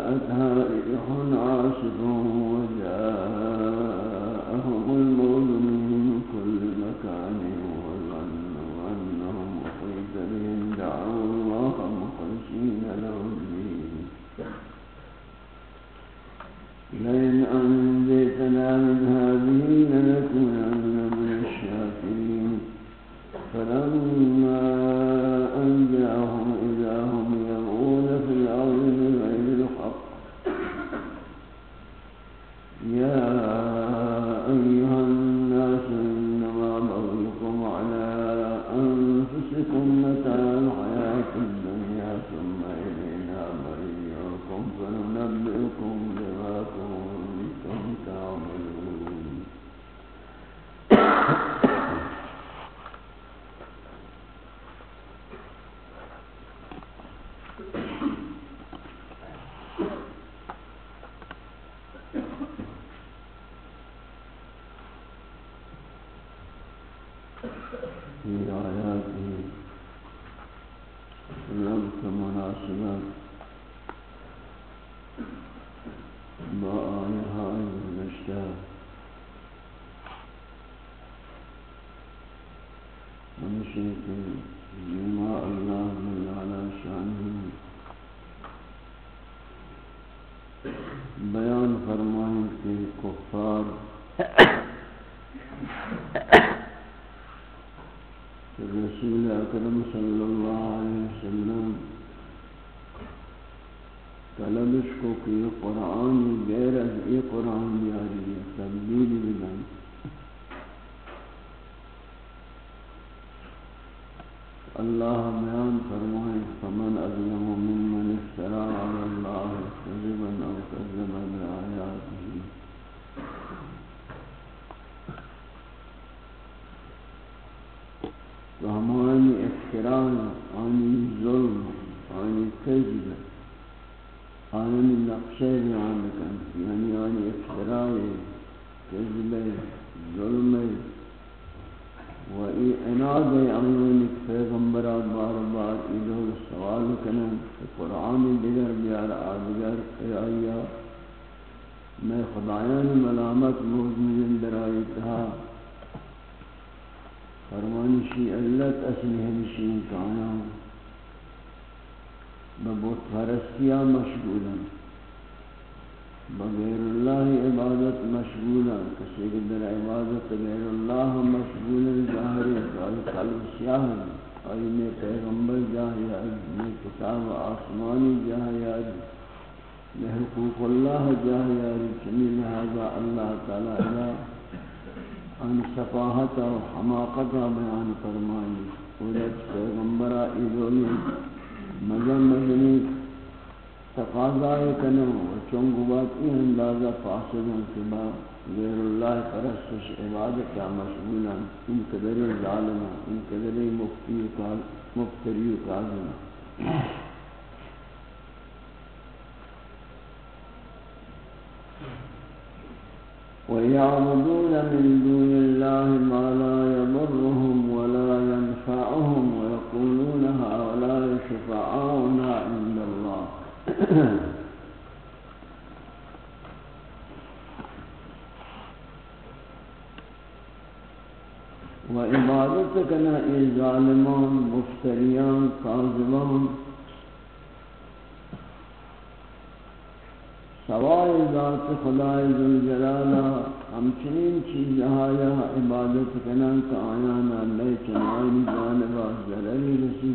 أتى إليها عاشقون فرمانشی علت اصلی ہمشی کانا ببوت فرستیا مشغولا بغیر اللہ عبادت مشغولا کسی کے در عبادت غیر اللہ مشغولا ظاہر ہے قلب سیاہ آئی میں پیغمبر جاہی میں کتاب آسمانی جاہی میں حقوق اللہ جاہی چمی لہذا اللہ تعالی اللہ ان صفاحت و حماقت بیان فرمائی۔ قدرت پیغمبرہ ایدولی مجم مجنی تقاضائے کنو و چونگوات ای اندازہ فاسدن کبا غیر اللہ پرستش عبادت کا مشغولا ان قدر ظالمہ ان قدر مفتری و کاظمہ ويعبدون من دون الله ما لا يضرهم ولا ينفعهم ويقولون هؤلاء شفعاؤنا عند الله. وعبادتك نائي ظالمان مفتريان كاذبان. سوائے ذات خدای ذوالجلالہ ہمچنین چیزہایا عبادت کنن کا آیانا لے چنائن جانبا ضرری رسی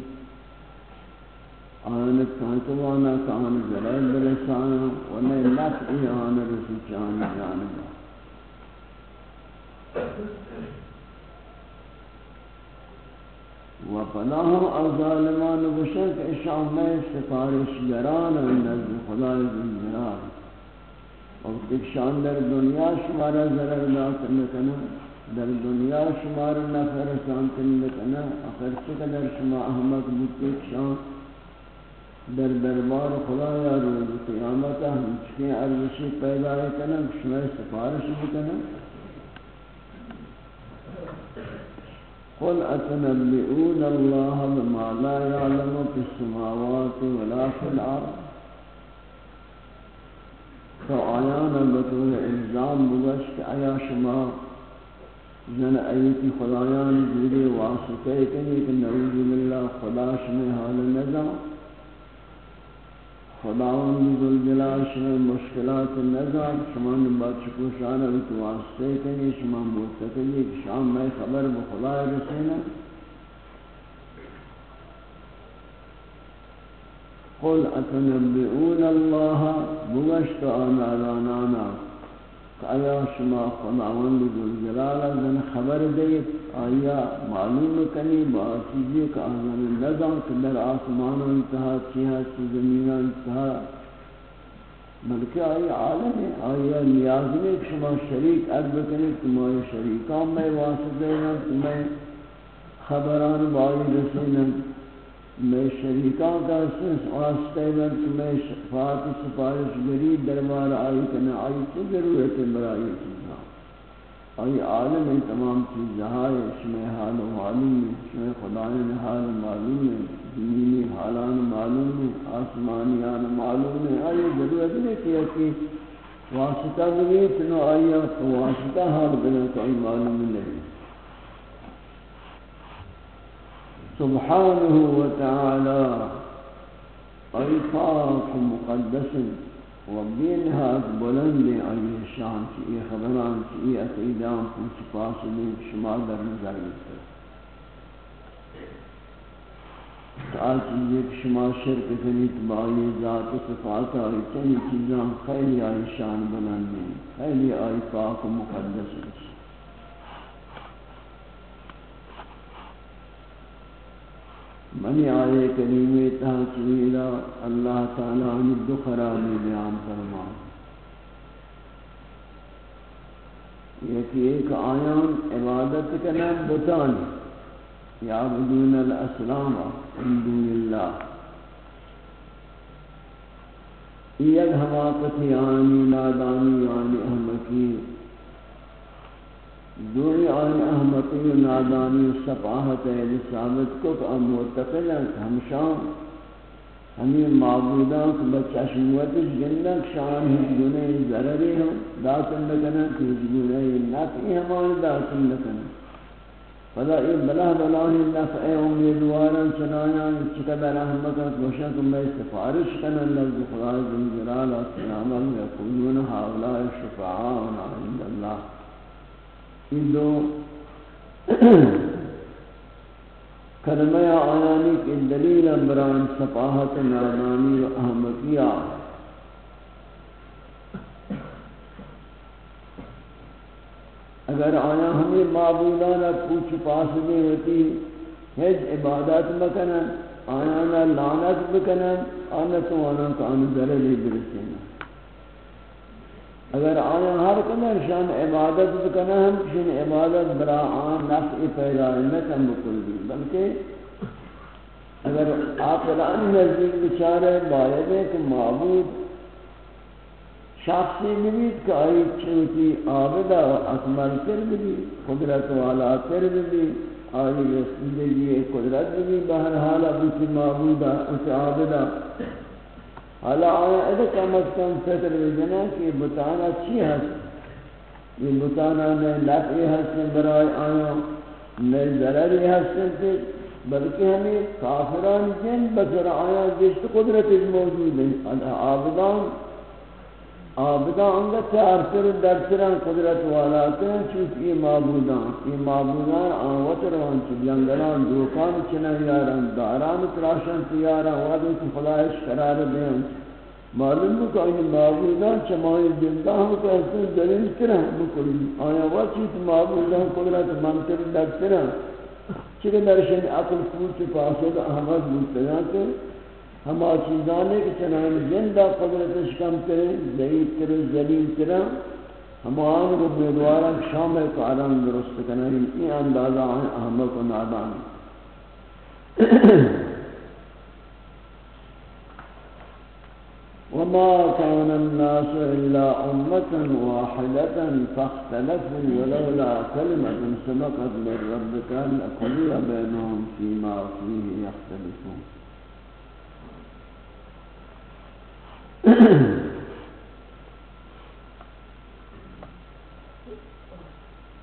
آن کانتوانا کان ضرر برسانا ونی نفعی آن رسی چان جانبا و پناہ او ظالمان بشک اشام میں سفارش گران نزد خدای ذلجلال اور تکشان در دنیا شمارا ضرر داکر نکنا در دنیا شمار نفر سانتن نکنا اخر چقدر شما احمد بودت شان در دربار خدا یا روز قیامت ہم چکیں عرضشی پیدا کرنا شما سفارش بکنا قل اتنبئون الله بما لا يعلم في السماوات ولا في الارض۔ تو آیانا بطول الزام بگشت آیا شما جن ایتی خدایان جوری واسطے کنی کہ نعوذ باللہ خدا شمی حال نظام خداوند ذل جلال شما مشکلات نظام شما نبات شکو شانا بیت واسطے کنی، شما بوتکنی شام میں خبر بخدا رسینا قل اتنبئون الله بغشت آنا رانانا آیا شما خداوند ذل جلال ذن خبر دیت آیا معلوم کنی با چیزی کہ آنان نظام کہ در آسمان و انتہا چیہا چی زمین انتہا بلکہ آئی عالم ہے آیا نیاز میں شما شریک عرب کنی تمہاری شریکان میں واسطے ہیں تمہیں خبران بائی رسینا میں شریکان کا سنس واسطے میں تمہیں شفاعت سفارش گری دربار آئی کنا آئی تو ضرورت برائی چیزاں آئی عالم ہے تمام چیز جہائے شمع حال و معلوم ہے شمع خدایان حال معلوم ہے زمینی حالان معلوم ہے آسمانیان معلوم ہے آئی ضرورت نہیں کیا کہ واسطہ بھی تنو آئی واسطہ حال بنا تو آئی معلوم نہیں۔ سبحانه وتعالى أي پاک مقدس و بینہات بلند آئی شان چی خبران چی عقیدان پوچھ پاس دیں شما در نظر لیتا تعال چیزیں کہ شما شرک کنیت بائی ذات و صفات آئی چنی چیزاں خیلی آئی شان بلند خیلی آئی پاک مقدس ہے منی آئے کریمی تحصیلہ اللہ تعالیٰ عنی دو خرابی بیان فرما۔ یکی ایک آیان عبادت کا نام بتانی یعبدون الاسلام من دون اللہ یک حماقتی آنی نادانی آنی احمقی۔ دوری آن احمقی و نادانی و صفاحت ہے ثابت کو کہ ام متقل ہیں ہمشان ہمیں معبودان کو بچشموت جنک شان ہی گنے ضرری ہوں داتن لکنا کہ گنے نفعی ہمانی داتن لکنا فلا ای بلا بلاہی نفع امیدوارا چنایان چقدر احمقت وشک میں سفارش کنا لفظ خدای ذنجلال السلام یقولون حولا شفعاؤنا عند اللہ۔ این دو کلمہ آیانی کے دلیل بران صفاحت نادانی و احمقیہ اگر آیا ہمیں معبودانا پوچھ پاس میں ہوتی ہج عبادت مکنن آیانا لعنت بکنن آنا تو آنا کان ذرلی برسینا اگر آیا ہر قدر شان عبادت بکنا ہم شن عبادت برا آن نفع پیدا نہ کم بکل بھی بلکہ اگر آپ الان نزدیک بچارے باید ہے کہ معبود شخصی نمید کہ آئی چوتی آبدہ اکمل کر بھی قدرت والا کر بھی آئی زندگی قدرت بھی بہرحال ابو کی معبودہ اس عابدہ حالا آیا ادھا کم از کم فکر بجنا کہ بتانا چی ہست یہ بتانا نئے لفعی ہستن برای آیا، نئے ضرری ہستن تھے بلکہ ہمیں کافران جن بسر آیا جشت قدرت موجود ہیں آبدان آبدان انگا چار سر در سران قدرت والا کرن چوت یہ معبودان یہ معبودان آوات روان چو جنگلان، دوکان چنن یاران، داران تراشن تیاران وادو کی خدایش قرار دیں معلوم ہے کہ این معبودان چمائی زندہ ہم کو ایسے دلیل کرن بکلی آیا وقت چیت معبودان قدرت منتر در سران چلے درشن عقل پوچھ فاسد احمد بودتا کہ ہما چیزانے کہ چنان زندہ قدرتش کم کرے ضعیف کرے ذلیل کرے ہما آن کو بیدوارا شام کاران درست کرنے این اندازہ احمد و نادان وما كان الناس إلا أمة واحدة فاختلفوا ولولا كلمة سبقت من ربك لقضي بينهم فيما فيه يختلفون۔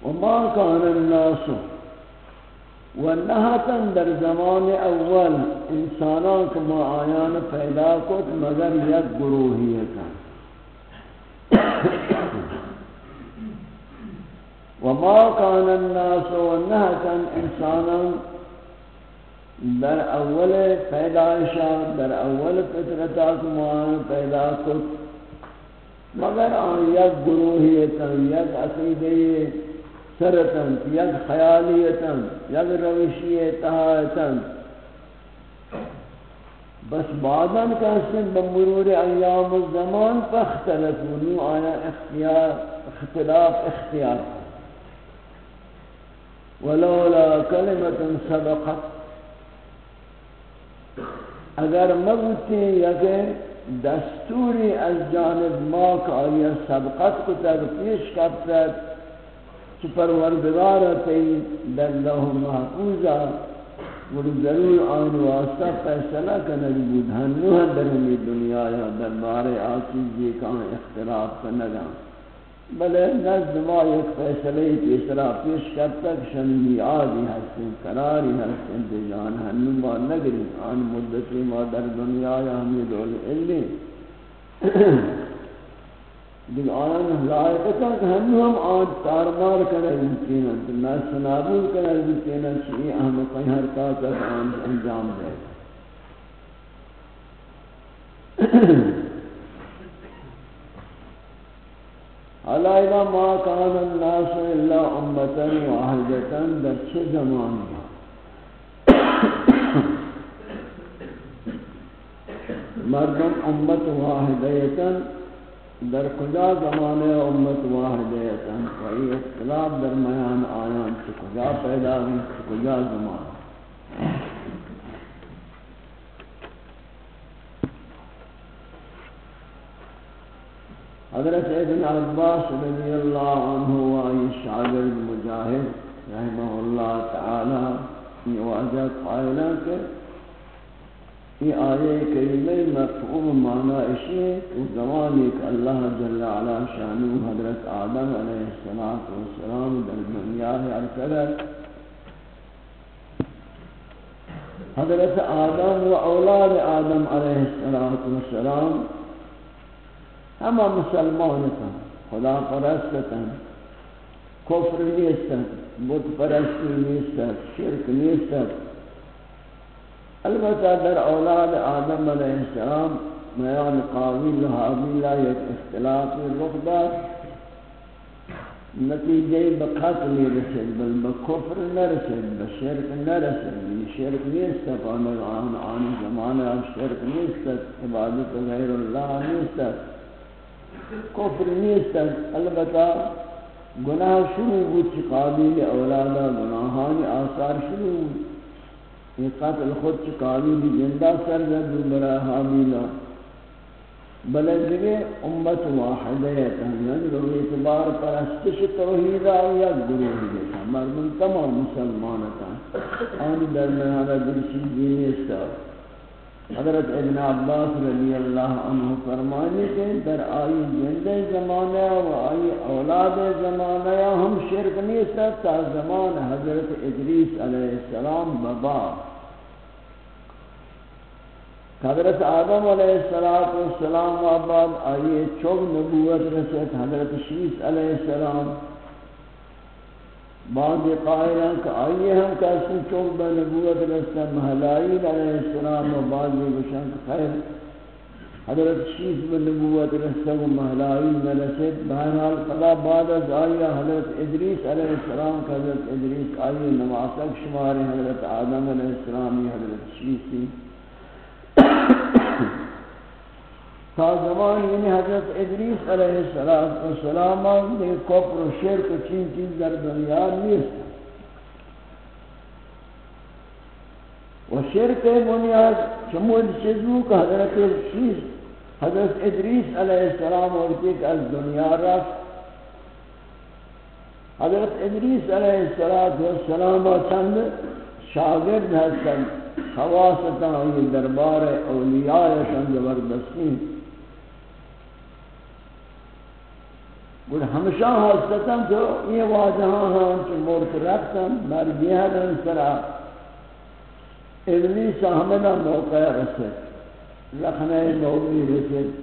وما كان الناس و در زمان اول انسانان کما آیان پیدا کت مگر یک گروہیتا وما كان الناس و انسانان در اول پیدائشا در اول فطرتا کما پیدا کت مگر آن یک گروہیتا یک عقیدی سرتن یک خیالیتن یک روشی اتحایتن بس بعداً کہستن بمرور ایام الزمان فاختلفونو آیا اختیار، اختلاف اختیار. ولولا کلمت سبقت اگر مبتی یک دستوری از جانب ما کا آیا سبقت کو تک پیش کرتا کہ پروردگار تی در لوح محفوظا وہ ضرور آن واسطہ فیصلہ کنگی بود ہنوہ در ہمی دنیا یا در بار آسیزی کان اختلاف کنگا بلے نزد ما ایک فیصلہ تیسرا پیش کرتا کہ شنی آدی ہستن قراری ہستن دیجان ہنو ما نگری، آن مدتی ما در دنیا یا ہمی دول علی دیکھ آن لائقتا کہ ہم ہم آن تارمار کرنے بکینا میں سنابول کرنے بکینا چیئے ہم کوئی حرکات آن انجام دے۔ حالا ما کان الناس الا امتا واحدتا در چھ زمانی مردم امت واحدتا در کجا زمانے امت واحدیتا وہی اختلاف درمیان آیان سے کجا پیدا ہوئی سے کجا زمان؟ حضرت ابن عباس رضی اللہ عنہ وآئی شاگرد مجاہد رحمہ اللہ تعالی یہ واجہ قائلہ کہ یہ آیے کریمہ مفہوم معنی اشی اس زمانے کہ اللہ جل علا شانو حضرت آدم علیہ السلام در دنیا ہے حضرت آدم و اولاد آدم علیہ السلام ہم مسلمان تھا خدا پرست تھا کفر نیستا بت پرستی نیستا شرک نیستا البتہ در اولاد آدم علیہ السلام میان قابل حابیلہ یک اختلاف رخ دار نتیجہ بقتل رسل بل بکفر نرسل بشرک نرسل یعنی شرک نیست فانا آن آن زمانہ اب شرک نیست، عبادت غیر اللہ نیست۔ کفر نیست البتہ گناہ شروع بود چی قابل اولادا گناہانی آثار شروع بود. یہ قتل خود چکاوی بھی جندہ سر زد برا حامیلہ بلے دیگے امت واحدیتا یعنی رو اعتبار پر استش توحیدہ یا گروہ دیتا. مردم تمام مسلمانتا. آنی درمیانا درشی دینیستا جی حضرت ابن عباس رضی اللہ عنہ فرمانے کے در آئی جندے زمانہ و آئی اولاد زمانہ، ہم شرک نہیں سکتا زمان حضرت ادریس علیہ السلام بابا۔ حضرت آدم علیہ السلام و بعد آئی چوک نبوت رسید حضرت شیس علیہ السلام۔ بعض قائلان کہ آئیے ہم کسی چوک بے نبوت رستا محلائیل علیہ السلام و بعض بشن خیر. حضرت شیخ بن نبوت رسل و محلائی نرسد بہرحال فلا بعد از آئیہ حضرت ادریس علیہ السلام کا حضرت ادریس آئیہ نماسک شمار حضرت آدم علیہ السلامی، حضرت شیخی. تا زمان یعنی حضرت ادریس علیہ السلام نے کفر و شرک و چین چیز در دنیا نیست. و شرک بنیاد شمول چیزو کہ حضرت شیخ حضرت ادریس علیہ السلام اور کہ از دنیا رفت. حضرت ادریس علیہ السلام چند شاگرد ہستن خواستاں یہ دربار اولیاء شان زبردستی. اور ہمیشہ ہستن تو یہ واجہاں ہاں, ہاں چھ مورت رکھتن مرگی ہدن سرا۔ ابلیس ہمیں موقع رسد لکھنے نوبی رسد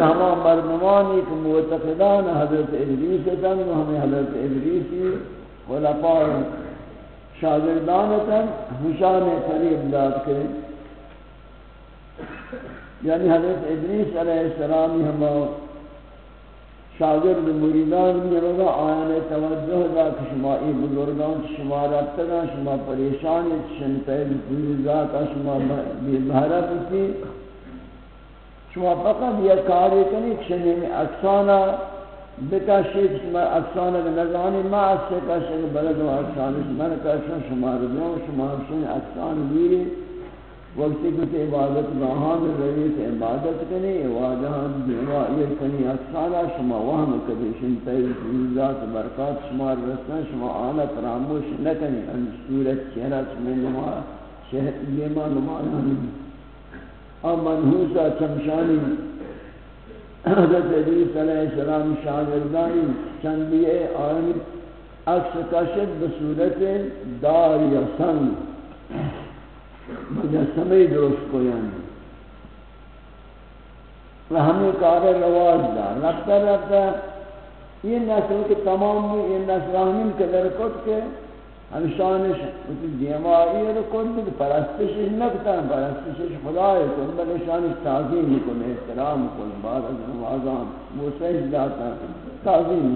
ہما مردمانی کہ معتقدان حضرت ادریس تن و ہمیں حضرت ادریسی خلفاء شاگردان تن ہمشان قریب داد کے یعنی حضرت ادریس علیہ السلامی ہما شاگرد مریدان میروگا آیان توجہ دا کہ شما ای بزرگان، شما ربتگا شما پریشان شنطے بزرگ ذاتا شما بیبہرہ بسی شما فقط یہ کاری کنی شنی میں اکسانا بکشید، شما اکسانا نزانی ما از سے کشید، بلد و اکسانش من کشن شما رضا شما شن اکسان بیری. وقتی کچھ عبادت گاہان رویت عبادت کنی واجہان دیوائی کنی اکسانا شما وہم کبیشن تیز فیوزات برکات شما رسن شما آنا فراموش نکنی، ان صورت چہرہ شما نما شہر لیما نمایانی اب منحوسا چمشانی، حضرت علیہ السلام شاگردانی چندیے آئین اکس کشد بصورت دار یا سنگ مجسمه درست کویان یعنی۔ و ہمیں کار رواج دا۔ رکھتا رکھتا یہ نسل کے تمام یہ نسلانیم کے درکت کے ہمشانش دیمائی رکن بھی پرستش نکتا پرستش خدای کن بلے شانش تعظیم کن احترام کن بعد از نمازان وہ سجد داتا تعظیم۔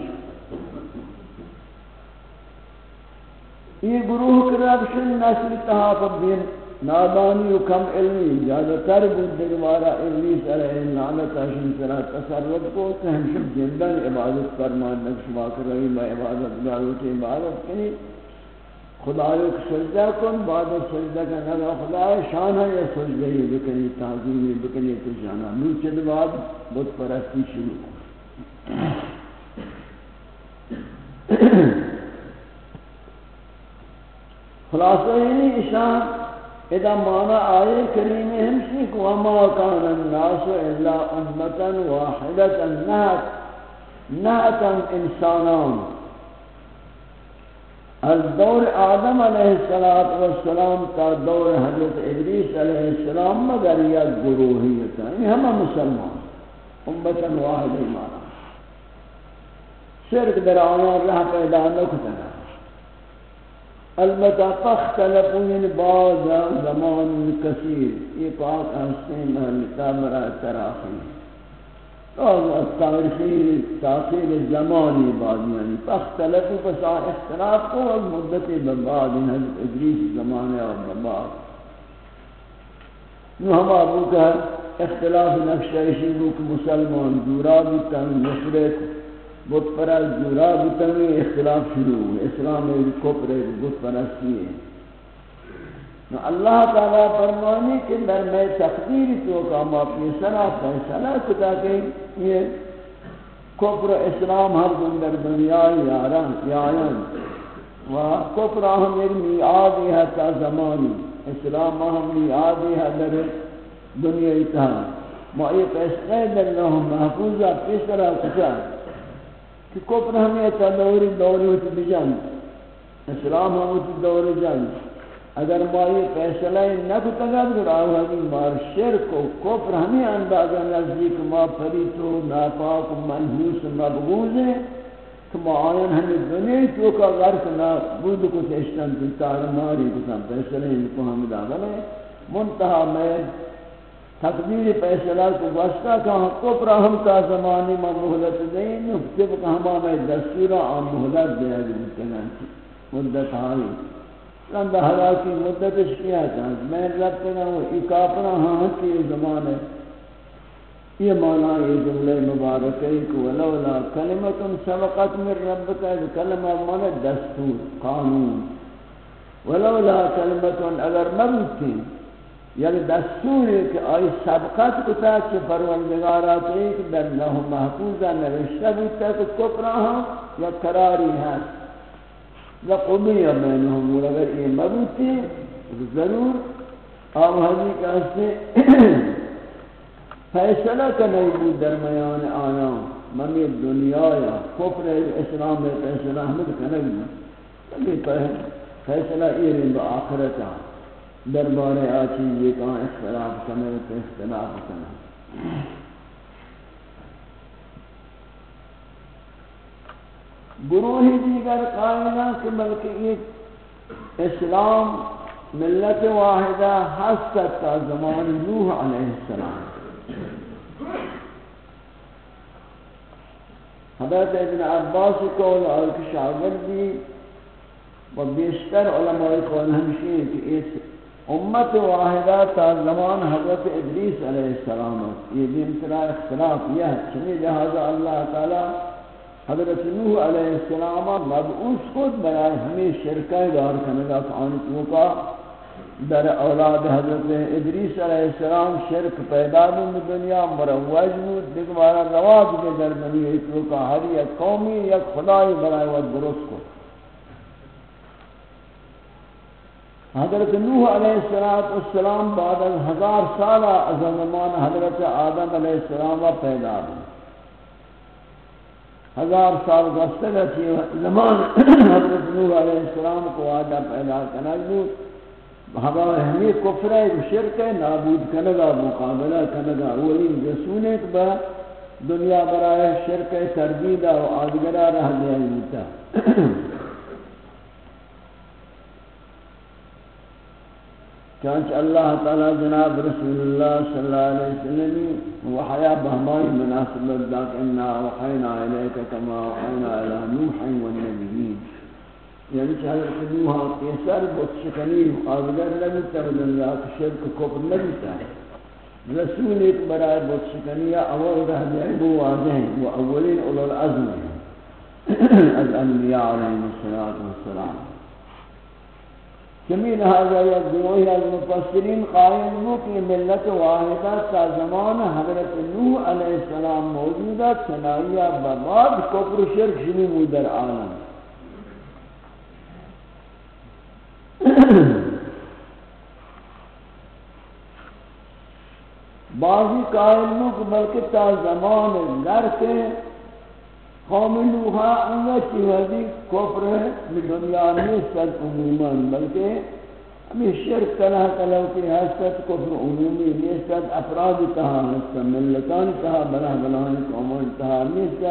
یہ گروہ کرابشن نسل تحافظ بین۔ نادانی و کم علمی زیادہ تر بود دیگوارا ابلیس علیہ لعنت اشن سرا تصرف کو کہ ہم شب جندن عبادت فرمان نقشما کر رہی میں عبادت دارو عبادت کنی. خدایو کو سجدہ کن، بعد سجدہ کا نگا خدای شان ہے یا سجدہ ہی بکنی تعظیمی بکنی، تو جانا. نوچد بعد بت پرستی شروع خلاصہ یعنی اشان إذا معنى آية كريمة همشيك وما كان الناس إلا أمة واحدة نهت نهتا إنسانان. الدور آدم علیہ السلام تا دور حضرت ادریس علیہ السلام مگر یک گروہیتا یعنی ہمیں مسلمان. امتا واحد ایمانا شرک در آیان رہ پیدا البتہ فاختلفوا یعنی بعض زمان کثیر یہ پاک حسین محلتا برا تراخی اور تاریخی تاخیر زمانی بعد یعنی فاختلفوا فسا اختلاف کو اور مدت بعد حضرت ادریس زمانے اور بعد نو ہم ابو کا اختلاف نقشہ روک مسلمان دورا بھی تن نفرت بت پرست جورا بتنی اختلاف شروع ہوئے۔ اسلام کفر بت پرستی ہے اللہ تعالیٰ فرمانی کہ در میں تقدیر تو کا ما فیصلہ فیصلہ کتا کہ یہ کفر اسلام ہر دن در دنیا یاران یاران و کفر ہم ایک میعاد ہے تا زمانی۔ اسلام ہم میعاد ہے در دنیا اتحاد ما یہ فیصلہ در لهم محفوظہ فیصلہ کتا کہ کفر ہمیں تدوری دوری دوری ہوتی بجان اسلام ہم ہوتی دوری جان اگر ما یہ فیصلہ نہ کو تگاد کر آو ہمیں مار شرک و کفر ہمیں اندازہ نزدیک ما پریت و ناپاک و منحوس مبغوز ہے کہ ما آئین ہمیں دنیا تو کا غرق نہ بود کو تشتن تار ماری کو فیصلہ ان کو ہم داغل ہے منتہا میں تقدیر فیصلہ کو واسطہ کا کو پر کا زمانے میں مہلت نہیں، نکتب کہ ہم جی میں دستور عام مہلت دیا گیا مدت حالی لندہ حلاکی مدت اس کیا تھا میں رب کہنا ہوں، ایک اپنا ہاں کی زمانے یہ معنی یہ جملے مبارک ہے کہ ولولا کلمت سبقت من ربک کلمہ معنی دستور، قانون۔ ولولا کلمت اگر نہ مبوتی یعنی دستور ہے کہ آئی سبقت کتا کہ پروردگارات ایک در لہ محفوظہ نوشتہ بودتا کہ کپرا ہاں یا قراری ہے لقضی بینہم اگر یہ مبوتی ضرور. آب حضی کا سے فیصلہ کا نہیں بود درمیان آیا ممی دنیا یا کفر اسلام میں فیصلہ ہمیں کنگی فیصلہ یہ رہی با آخرتا دربار آچی یہ کہاں اختلاف کرنے تو اختلاف کرنا گروہ دیگر قائلہ کہ بلکہ یہ اسلام ملت واحدہ حسد کا زمان نوح علیہ السلام۔ حضرت ابن عباس قول اور شاگردی و بیشتر علماء قول ہمشی کہ اس امت واحدہ تا زمان حضرت ابلیس علیہ السلام یہ بھی انترا اختلاف یہ چنی لہذا اللہ تعالی حضرت نوح علیہ السلام مبعوث خود برای ہمیں شرکہ دار کنگا کانتوں کا در اولاد حضرت ادریس علیہ السلام شرک پیدا بود دنیا مروج بود. دیکھ مارا رواج کے در بنی ایتو کا. ہر یک قومی، یک خدای برای ود درست کو. حضرت نوح علیہ السلام بعد از ہزار سالہ زمان حضرت آدم علیہ السلام و پیدا ہوئی۔ ہزار سال گستر تھی زمان حضرت نوح علیہ السلام کو آدم پیدا کرنا بود ہمارے ہمیں کفر ہے شرک ہے، نابود کنگا مقابلہ کنگا اولی جسونے با دنیا برائے شرک تردیدہ و آدگرہ رہ دیا چانچ اللہ تعالی جناب رسول اللہ صلی اللہ علیہ وسلم وحیا بہمائی مناسبت داک إنا وحینا علیکہ کما وحینا علی نوح والنبیین یعنی کہ حضرت نوح پیسر بہت شکنی آزگر لگتا ہے اللہ شرک کفر لگتا ہے رسول ایک برائے بہت شکنی أول رہ جائے وہ واضح ہیں وہ اولین أولو العظم ہیں از انبیاء علیہ السلام کمی لہذا یا گروہی از مفسرین قائل ہو کہ ملت واحدہ تا زمان حضرت نوح علیہ السلام موجودہ چنائیہ بباد کفر شرک شنی مو در عالم. بعضی قائل ہو کہ بلکہ تا زمان لرکے قوم نوحا انگا چیزی کفر ہے دنیا میں سر عموماً بلکہ ہمیں شرک کلا کلو کی حسد کفر عمومی نیست افراد تہا حسد ملکان تہا بلا بلان قومان تہا نیست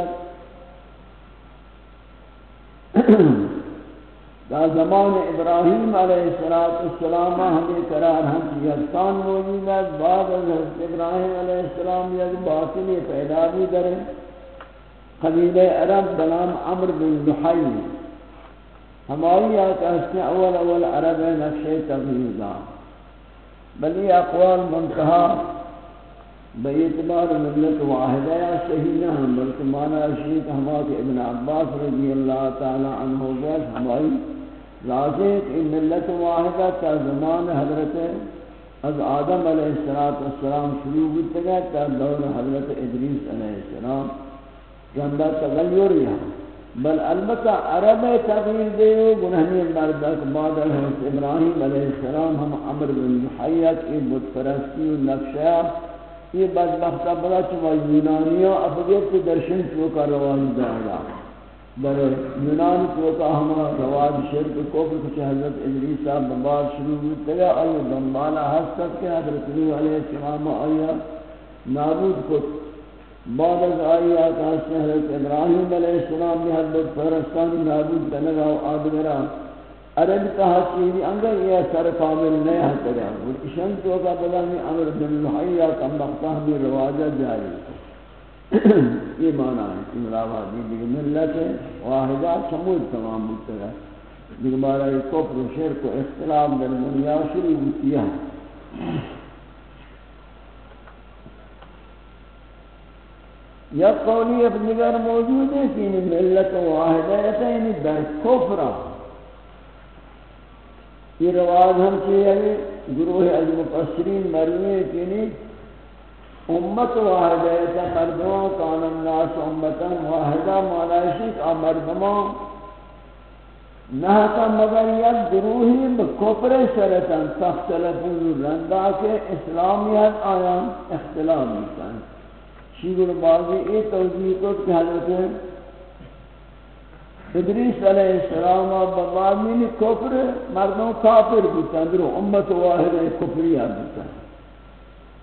دا زمان ابراہیم علیہ السلام ہمیں قرار ہم یزستان موجود ہے۔ بعد از ابراہیم علیہ السلام یک باطنی پیدا بھی کریں۔ قبیل عرب بنام عمر بن لحی ہماری آتا ہے اول اول عرب نقش تغییزا بلی اقوال منتہا. بیعتبار ملت واحدہ یا صحیح نہ ہم، بلکہ مانا رشید ہمارے ابن عباس رضی اللہ تعالی عنہ گئے ہماری راضی کہ ملت واحدہ تا زمان حضرت از آدم علیہ السلام شروع ہوتے گئے تا دور حضرت ادریس علیہ السلام. گندہ تغیر یا بل البتہ عرب تغییر دے گنہنی مردک بعد حضرت ابراہیم علیہ السلام ہم عمر بن محیط ای بت پرستی و نقشہ یہ بدبختہ بلا چوا یونانیوں افضیت کے درشن چوکا رواج دارا در یونان چوکا ہما رواج شرک کوفر کچھ حضرت ادریسہ ببار شروع ہوتا ہے اور دنبالا حسد کے حضرت علیہ السلام آیا۔ نابود کو بعد از آیات حضرت ابراہیم علیہ السلام نے حضرت فرستان نابود کنگا و آدگرہ عرب کہا چیزی انگر یہ سر کامل نہیں ہتا گیا اور اشن تو کا بلانی امر بن محیہ کا مقتہ بھی رواجہ جاری۔ یہ معنی ہے کہ ملاوہ دی دیکھ ملت واحدہ سمود تمام بودتا ہے دیکھ مارا یہ کفر و شرک و اختلاف در دنیا شروع بودتی ہے۔ یا قولی اب نگر موجود ہے کہ ملت واحدہ ہے یعنی در کفرہ یہ رواج ہم چاہیے گروہ المفسرین مرمی کینی امت واحدہ ہے مردمان، کان الناس امتا واحدہ مالائشی کا مردمان. نہتا مگر یک گروہی بکفر سرطن تختلفون رندہ کے اسلامیت آیان اختلاف ملتا شیگر بازی ایک توجیہ کو کہ حضرت ادریس علیہ السلام بابامین کفر مردوں کافر بودتا درو امت واحد کفری بودتا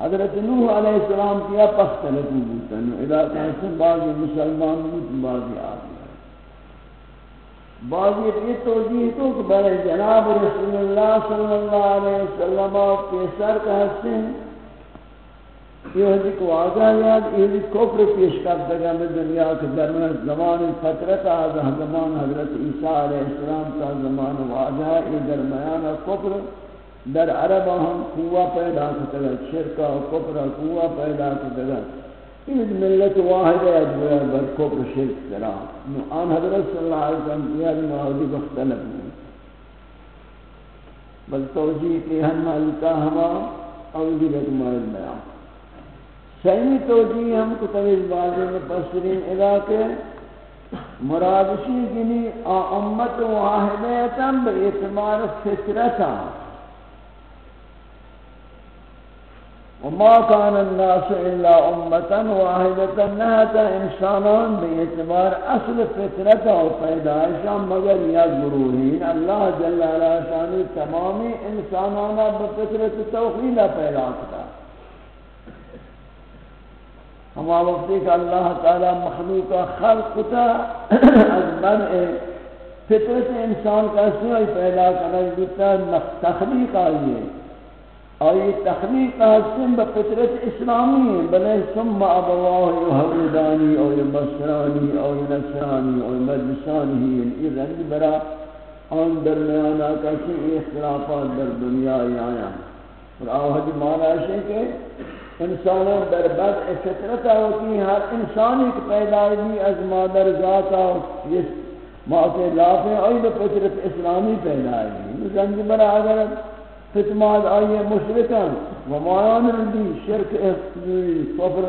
حضرت نوح علیہ السلام کیا پختلفو بودتا نو علاقہ سے بعضی مسلمان بود، بعضی آدمی بعضی یہ توجیہ تو کہ بلے جناب رسول اللہ صلی اللہ علیہ وسلم کے سر کا حسن یہ حدی کو آگاہ یاد یہ کفر پیش کر دگا میں دنیا کے درمیان زمان فترت آگاہ زمان حضرت عیسیٰ علیہ السلام کا زمان واجہ یہ درمیان کفر۔ در عرب ہم قوہ پیدا کرتا شرکہ و کفر قوہ پیدا کرتا یہ ملت واحد ہے، جو ہے بر کفر شرک کرا آن حضرت صلی اللہ علیہ وسلم کیا بھی معاوضی مختلف نہیں بل توجیہ کی ہم مالکہ ہما اولی بکمائل بیان۔ صحیح توجیہ ہم کو طویل بازی میں پسرین علاقے مرادشی گنی امت واحدیتا بے اعتمار فطرتا۔ وما كان الناس الا امتا واحدتا نهتا انسانان بے اعتبار اصل فطرتا و پیدائشان مگر یا گروہین، اللہ جل علیہ شانی تمامی انسانانا بفطرت توخیلہ پیدا کرتا ہما وقتی کہ اللہ تعالی مخلوق خلق تا از منع فطرت انسان کا سوئی پیدا کرنے بیتا تخلیق آئیے آئی تخلیق حسن بفطرت اسلامی ہے۔ بلے ثم ابواہ یحودانی او یبسرانی او ینسرانی او مجلسانی یہ رنگ برا آن درمیانا کسی اختلافات در دنیا آیا۔ اور آوہد مانا ہے کہ انسانوں در بد فطرت ہوتی ہر انسان ایک پیدائشی از مادر ذاتا یہ موت لافے آئی فطرت اسلامی پیدائشی زنج برا اگر فتماد آئیے مشرکان، ومایان ردی شرک کفر،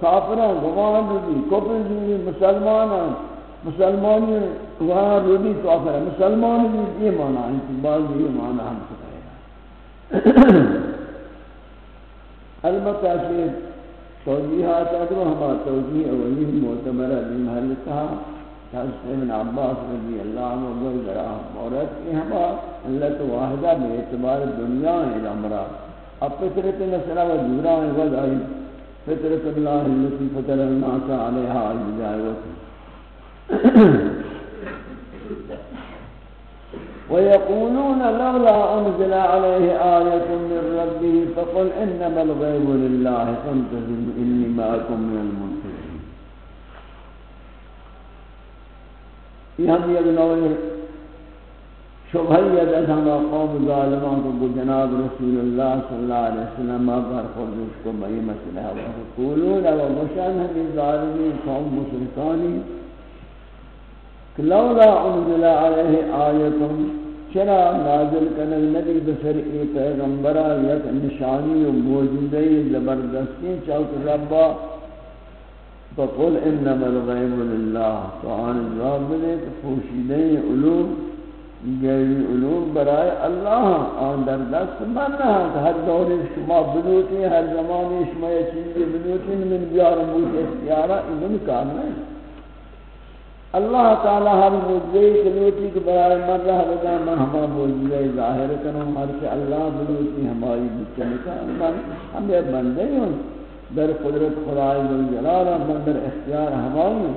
کافران، ومایان ردی کفر ردی مسلمانان، مسلمانی وہاں ردی کافر، مسلمان ردی یہ معنی ہے بعض یہ معنی ہم سے البتہ کہ توجیحات ادرو ہما توجیح اولی معتبرہ دی محل کہا حضرت ابن عباس رضی اللہ عنہ گل ذرا عورت کی ہما اللہ واحدہ بے اعتبار دنیا ہے امرا اب فطرت نصرہ و جورا ہے ود آئی۔ فطرت اللہ اللتی فطر الناس علیہا جائے وقت ويقولون لولا أنزل عليه آية من ربه فقل إنما الغيب لله فانتظر إني معكم من المنتظرين. یہ ہم شبہیت از ہم قوم ظالمان کو جناب رسول اللہ صلی اللہ علیہ وسلم پر خود اس کو بئی مسئلہ ہے۔ وقولون و ہمیں ظالمین قوم مشرکانی لولا انزل علیہ آیتم، چرا نازل کرنے نبی بسر ای پیغمبرہ یک نشانی و موجودی زبردستی چوک ربا فقل انما الغیب للہ تو آن جواب دے کہ پوشیدہ علوم، گیری علوم برائے اللہ آن در دست من نہ ہر دور شما بلوٹی ہر زمانی شما یہ چیزی بلوٹی من بیار موت اختیارہ انہوں کام نہیں۔ اللہ تعالی ہر موجزے کلوٹی کے برائے من رہ لگا من ہما موجزے ظاہر کروں ہر کہ اللہ بلوٹی ہماری بچنے کا من ہم یہ بندے ہوں در قدرت خدای ذو جلال من در اختیار ہماری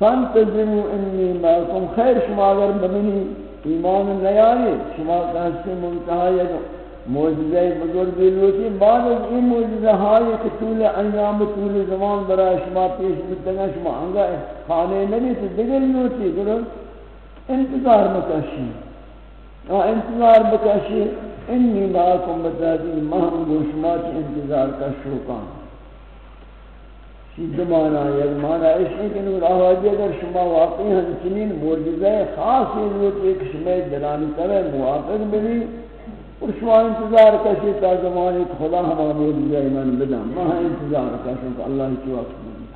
فانتظروا انی معکم، خیر، شما اگر ببینی ایمان نیاری شما کہستے منتہا یک موجزہ بزرگی لوٹی، بعد از این موجزہ ہائی کہ طول ایام طول زمان برای شما پیش بتگا شما آنگا خانے نبی تو دگل لوٹی گرو انتظار مکشی۔ انتظار بکشی انی معکم بتازی مہم گو شما چی انتظار کا شوکان۔ دو معنی یک معنی اس ہے کہ نور آوازی اگر شما واقعی ہنچنین موجزہ خاص حضرت ایک شما دلانی کرے موافق بلی اور شما انتظار کشی تا زمانی خدا ہما موجزہ من بدم ما ہاں انتظار کشی کہ اللہ کی وقت بلی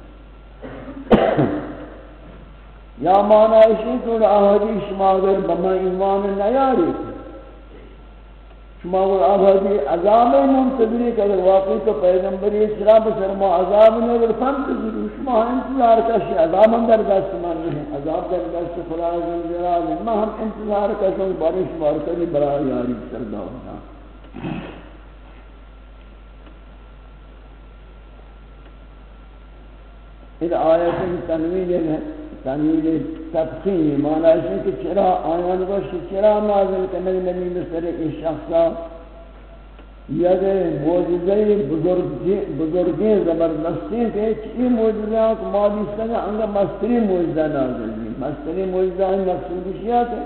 یا معنی اس ہے کہ شما اگر بما ایمان نیاری شما وہ آبادی عذاب منتظری کہ اگر واقعی تو پیغمبری اسرا بسر عذاب نے اگر فن تظر شما انتظار کشی، عذاب اندر دست من نہیں عذاب در دست خدا زلزلال ما ہم انتظار کشی بارش مارکری برای یاری سردہ ہونا ان آیت تنویل ہے یعنی تنویل تبخیم معنی ہے کہ چرا آیان گوش چرا نازل کرنے نبی مصر اس شخصا. یہ معجزہ بزرگی زبردستی کہ یہ معجزہ کو ماضی سنگ انگا مستری معجزہ نازل ہوئی مستری معجزہ مقصود ہے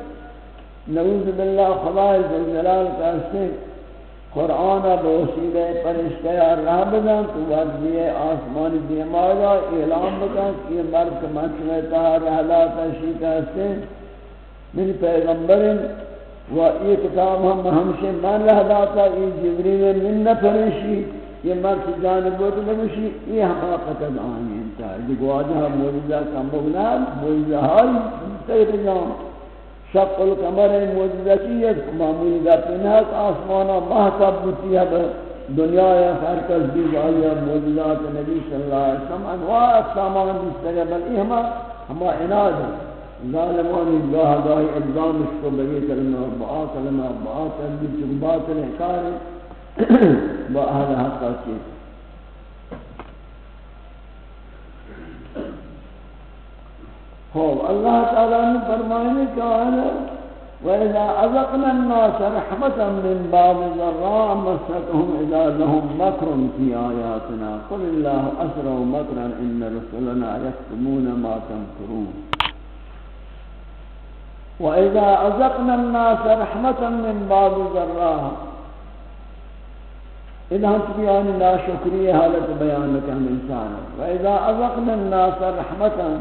نعوذ باللہ خدا جلال کا سے قرآن بوسیلہ پرشتہ رہ بدن تو وردی آسمان دیماغا اعلام بکن کہ یہ مرد مچمتا رہلا تشیکہ سے من پیغمبر و یہ کتاب ہم ہمشہ من رہلا تا یہ جبریل من نفرشی، یہ مرد جانب ہوتا نمشی یہ ہم قتل آنی انتا ہے دیکھو آجا موجزہ کم بگنا موجزہ ہائی، تیرے جان۔ شق القمر معجزہ معمولی دا پنہت آسمانا محتب بوتی ہے دنیا یا خیر کس دیز آیا نبی صلی اللہ علیہ وسلم انواع اقسامان دیستے بل ہما ہما اناد ہے ظالمانی گاہ گاہی اقدامش کو بگی کلمہ بآ کلمہ بآ کلمہ چک باطل کار با اہل حقا چیز خوب. اللہ تعالیٰ نے فرمائنے کا ہے وَإِذَا أَذَقْنَا النَّاسَ رَحْمَةً مِّن بَعْضِ ضَرَّاءٍ مَسَّتْهُمْ إِذَا لَهُم مَّكْرٌ فِي آيَاتِنَا. قُلِ اللَّهُ أَسْرَعُ مَكْرًا إِنَّ رُسُلَنَا يَكْتُمُونَ مَا تَمْكُرُونَ. وَإِذَا أَذَقْنَا النَّاسَ رَحْمَةً مِّن بَعْضِ ضَرَّاءٍ اذا ہم بیان لا شکریہ حالت بیان کرنے انسان وَإِذَا أَذَقْنَا النَّاسَ رَحْمَةً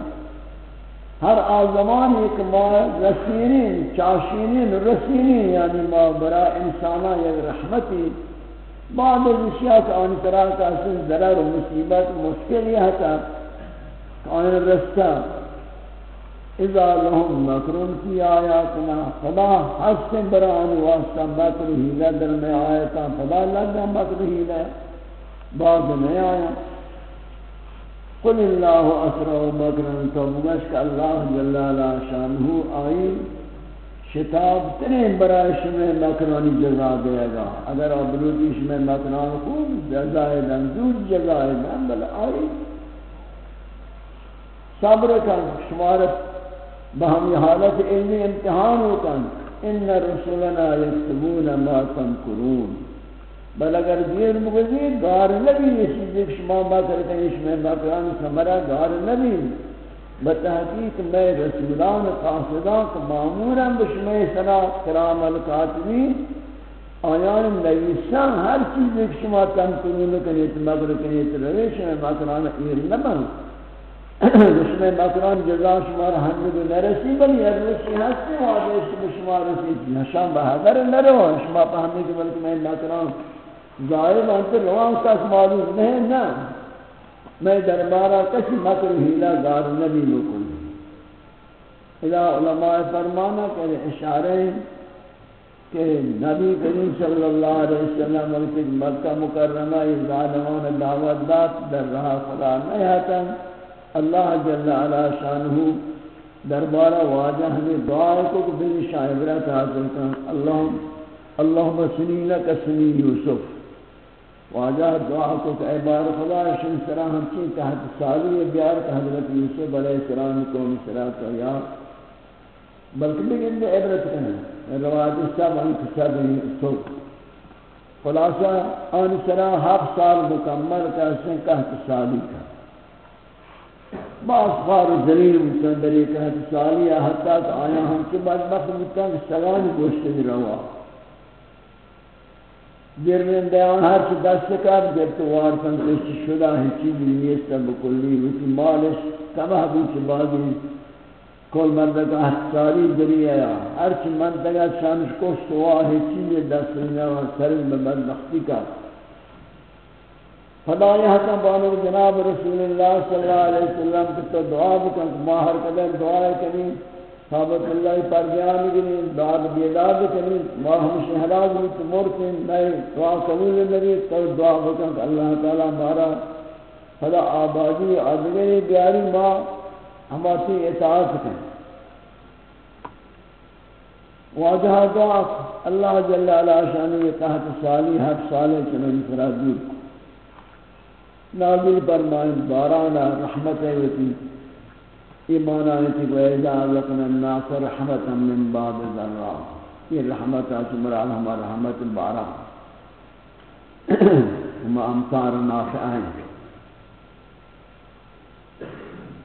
ہر آزمان ایک ما رسینین چاشینین رسینین یعنی ما برا انسانا یک رحمتی. بعد از اشیاء آن طرح کا اسن ضرر و مصیبت مشکلی حتا آن رستا. اذا لهم مکرون کی آیاتنا خدا حسن برا آن واسطہ، مکر حیلہ در میں آیتا خدا لگا مکر حیلہ بعد میں آیا قل اللہ اسرع مکرن تو مشک اللہ جلالہ شانہو، آئی شتاب ترین برای شمع مکرانی جزا دے گا۔ اگر ابلوٹی شمع مکران خوب جزائے دن زود جزائے دن، بل آئی صبر کن شمارت بہمی حالت علمی امتحان ہوکن ان رسولنا یکتبون ما تنکرون۔ بل اگر دیر مگزی گار نبی، یہ چیز ایک شما با کرتے ہیں اس میں مقران سمرا گار نبی۔ بتحقیق میں رسولان قاصدان کا معمورا بشمع سنا کرام القاتبین آیان نویسان ہر چیز ایک شما تم کنون کنیت مقر کنیت رویش میں مقران ایر نبن۔ بشمع مقران جزا شما رحمد نرسی، بلی ارسی ہستی وعدیش بشما رسی، نشان بہادر نرو، شما پہمی کہ بلکہ میں مقران ظاہر مانتے روان کس معلوم نہیں نا۔ میں دربارہ کسی مکر ہیلا دار نبی لکن اذا علماء فرمانا کہ اشارے کہ نبی کریم صلی اللہ علیہ وسلم وقت مکہ مکرمہ یہ ظالمان دعوت دات در رہا خدا نہیں ہتا اللہ جل علا شانہو دربارہ واجہ ہمیں دعا کو کہ بلی شاہبرت حاصل کریں اللہم اللہم سنی سنینک سنین یوسف۔ واجہ دعا کو کہ اے بار خدا، شن سرا ہم چین تحت سالی بیار کہ حضرت یوسف علیہ السلام کو سرا تو یا۔ بلکہ لیکن دے عبرت کرنا روایت سب ان کسا بھی تو خلاصہ، آن سرا ہف سال مکمل کا سن تحت سالی کا۔ بعض خار زلیل مستندری تحت سالی حتی کہ آیا ہم کے بعد بخت مستند سلام گوشت روا۔ جرمین بیان ہر چی دست کر جب وارتن کشی شدہ ہی چیزی نیستا بکلی وچی مالش تباہ بیچ بازی کل مردگا حساری دری آیا ہر چی منتگا شامش کشت واہی چیزی دست رنیا سرز میں بدبختی کا خدای حسن بانو جناب رسول اللہ صلی اللہ علیہ وسلم کہ تو دعا بکن ماہر قدر دعا کریں ثابت اللہ پر بیان گنی داد بیداد کنی ما ہم شہداد بیت مرتن نئے دعا قبول نبی تو دعا بکن اللہ تعالی مارا خدا آبادی آدگری بیاری ما ہماتی اطاعت کن واجہ دعا اللہ جل علا شانی تحت سالی حق سالے چنن فرادود نازل فرمائن بارانا رحمت ایتی وتی ایمان آئے کہ وَإِذَا عَلَقْنَا النَّاسَ رَحْمَةً مِّن بَعْدِ ذَرَّا یہ رحمت آج مراد ہمارا رحمت بارا ہم امتار نافعائیں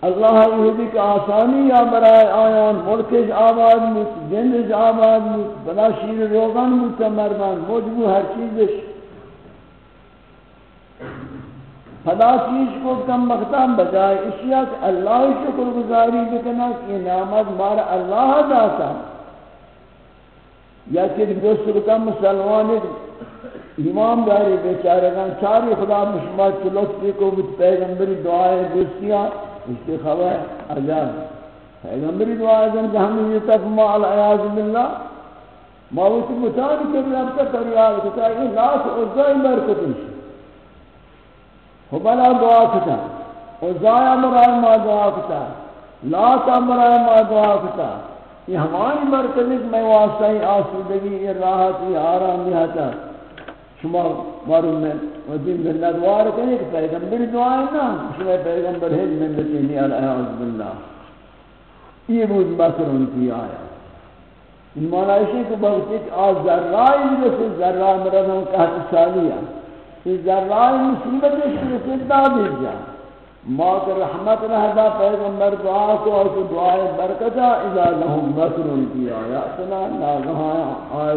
اللہ یہ بھی کہ آسانی یا برائے آیان ملکش آباد موت جنج آباد موت بلا شیر روغن موت مردان موجبو ہر چیزش خدا چیز کو کم مختم بجائے اشیاء کہ اللہ شکر گزاری بکنا کہ نعمت مارا اللہ داتا یا کہ دوست کم مسلمان امام داری بیچارے گا چاری خدا مشمات چلوتی کو بت پیغمبری دعائے دوستیاں، اس کے خبر عجاب پیغمبری دعائے دن کہ ہمیں یہ تک مال عیاض باللہ موتی متانی کے رب کا تریاد کتا ہے لاس عزائی برکتش بلا دعا کتا اور زایا مرائے ما دعا کتا لا تا مرائے ما دعا کتا۔ یہ ہماری مرکزی میں واسطہ ہی آسودگی، یہ راحت، یہ آرام، یہ تا شما معلوم ہے، وہ دن میں ندوار کہ پیغمبر دعائیں نا، شما پیغمبر ہے من بچینی العیاض باللہ۔ یہ بود بکر ان کی آیا۔ ان معنی کہ بہت ایک آز ذرائی جیسے ذرائی مرد کہت سالیہ۔ کہ ذرائے مصیبت شرک دادی جا ما کہ رحمت رہدا پیغمبر دعا کو اور تو دعائے برکتا اذا لهم مکر کی آیا آیاتنا ناغہا آئے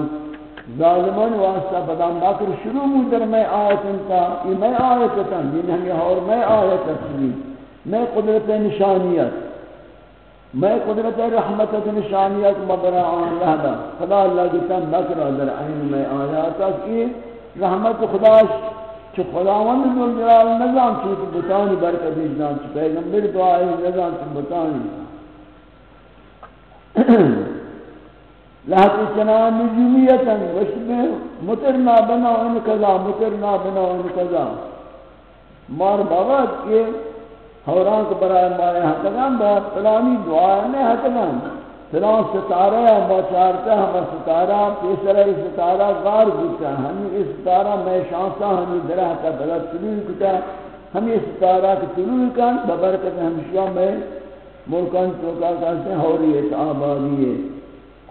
ظالمان واسطہ بدا مکر شروع مو میں آیت انتا یہ میں آیت تا یہ ہمیں اور میں آیت تصویر میں قدرت نشانیت، میں قدرت رحمت نشانیت مبرا آن رہدا خدا اللہ کی تم مکر در عین میں آیات کی رحمت خداش چھ خداوند ذل جلال نظام چھ بتانی برکت نظام چھ پیغمبر دعائے نظام چھ بتانی لہت چنان نجومیتا وشبہ مترنا بنا ان کذا مترنا بنا ان کذا مار بابت کے حوران کو برائے مارے حتگان بہت پلانی دعائے نے حتگان فلان ستارہ ہم چارتا ہم ستارہ پیسر ستارہ غار بکتا ہم اس ستارہ میں شانسا ہم درہ کا بلا طلوع کتا ہم یہ ستارہ کی طلوع کن ببرکت ہمشیہ میں ملکان چوکا کہتے ہیں ہوریت آبادی ہے۔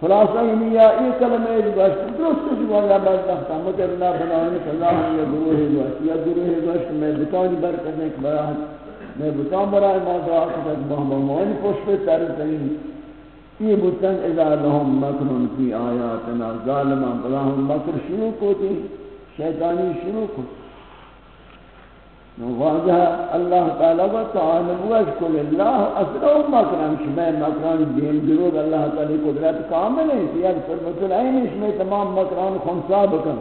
خلاصہ انیا ایک کلمہ ایک گوشت درست جوالا بدبختا مکرنا بنانے کہ اللہ ہم یہ گروہ گوشت یا گروہ گوشت میں بتانی برکت ایک براہت میں بتان برای ما دعا کتا محمد موانی پوش پہ ترین۔ یہ بتن اذا لهم مکر فی آیاتنا ظالمان بلاہم مکر شروع کو شیطانی شروع کو واجہ اللہ تعالیٰ و تعالی وذکر اللہ اسرع مکرم شمع مکران دین دروگ اللہ تعالی قدرت کامل ہے، کہ یک فرمت العین اس میں تمام مکران خمسا بکن۔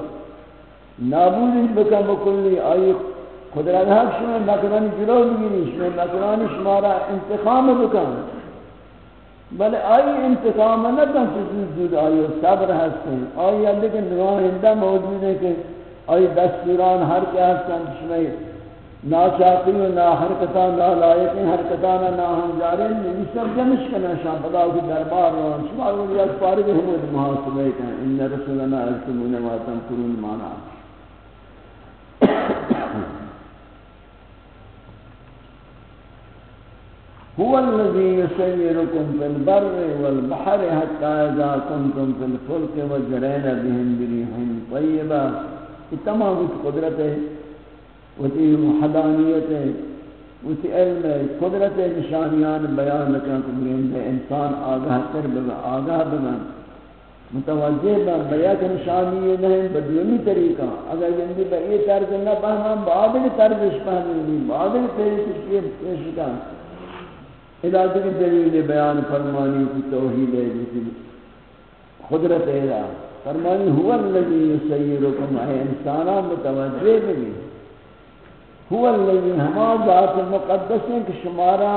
نابود بکن بکلی آئی قدرت حق شمع مکران جلو بگیری شمع مکران شمارا انتخام بکن۔ بل آئی انتقام نہ کن چیز زود آئی صبر ہستیں آئی اللہ کے نواہندہ موجود ہے کہ آئی دستوران ہر کے ہستن شمائی ناچاقی و نا حرکتان نا لائقین حرکتان نا ہنجارین یہ سب جمش کنا شاہ پدا کی دربار روان شما اگر یک فارغ حمود محاسبہ کن۔ ان رسولنا ارسمون واتم کرون مانا۔ هو الذي يسيركم في البر والبحر حتى إذا كنتم في الفلك وجرين بهم بريح طيبة. تمام قدرته وتي وحدانيته وتي علم قدرت نشانیان بیان لکن کہ انسان آگاہ تر بگا آگاہ بگا متوجہ با بیا کہ نشانی نہیں بدیمی طریقہ۔ اگر جنبی با یہ طرز نہ پہنام بعد طرز اس پہنی بعد طریقہ پیش کا علاج کی دلیل بیان فرمانی کی توحید ہے جس قدرت ہے فرمانی هو الذي يسيركم اي انسانا متوجہ بھی هو الذي ہما ذات مقدس ہے کہ شمارا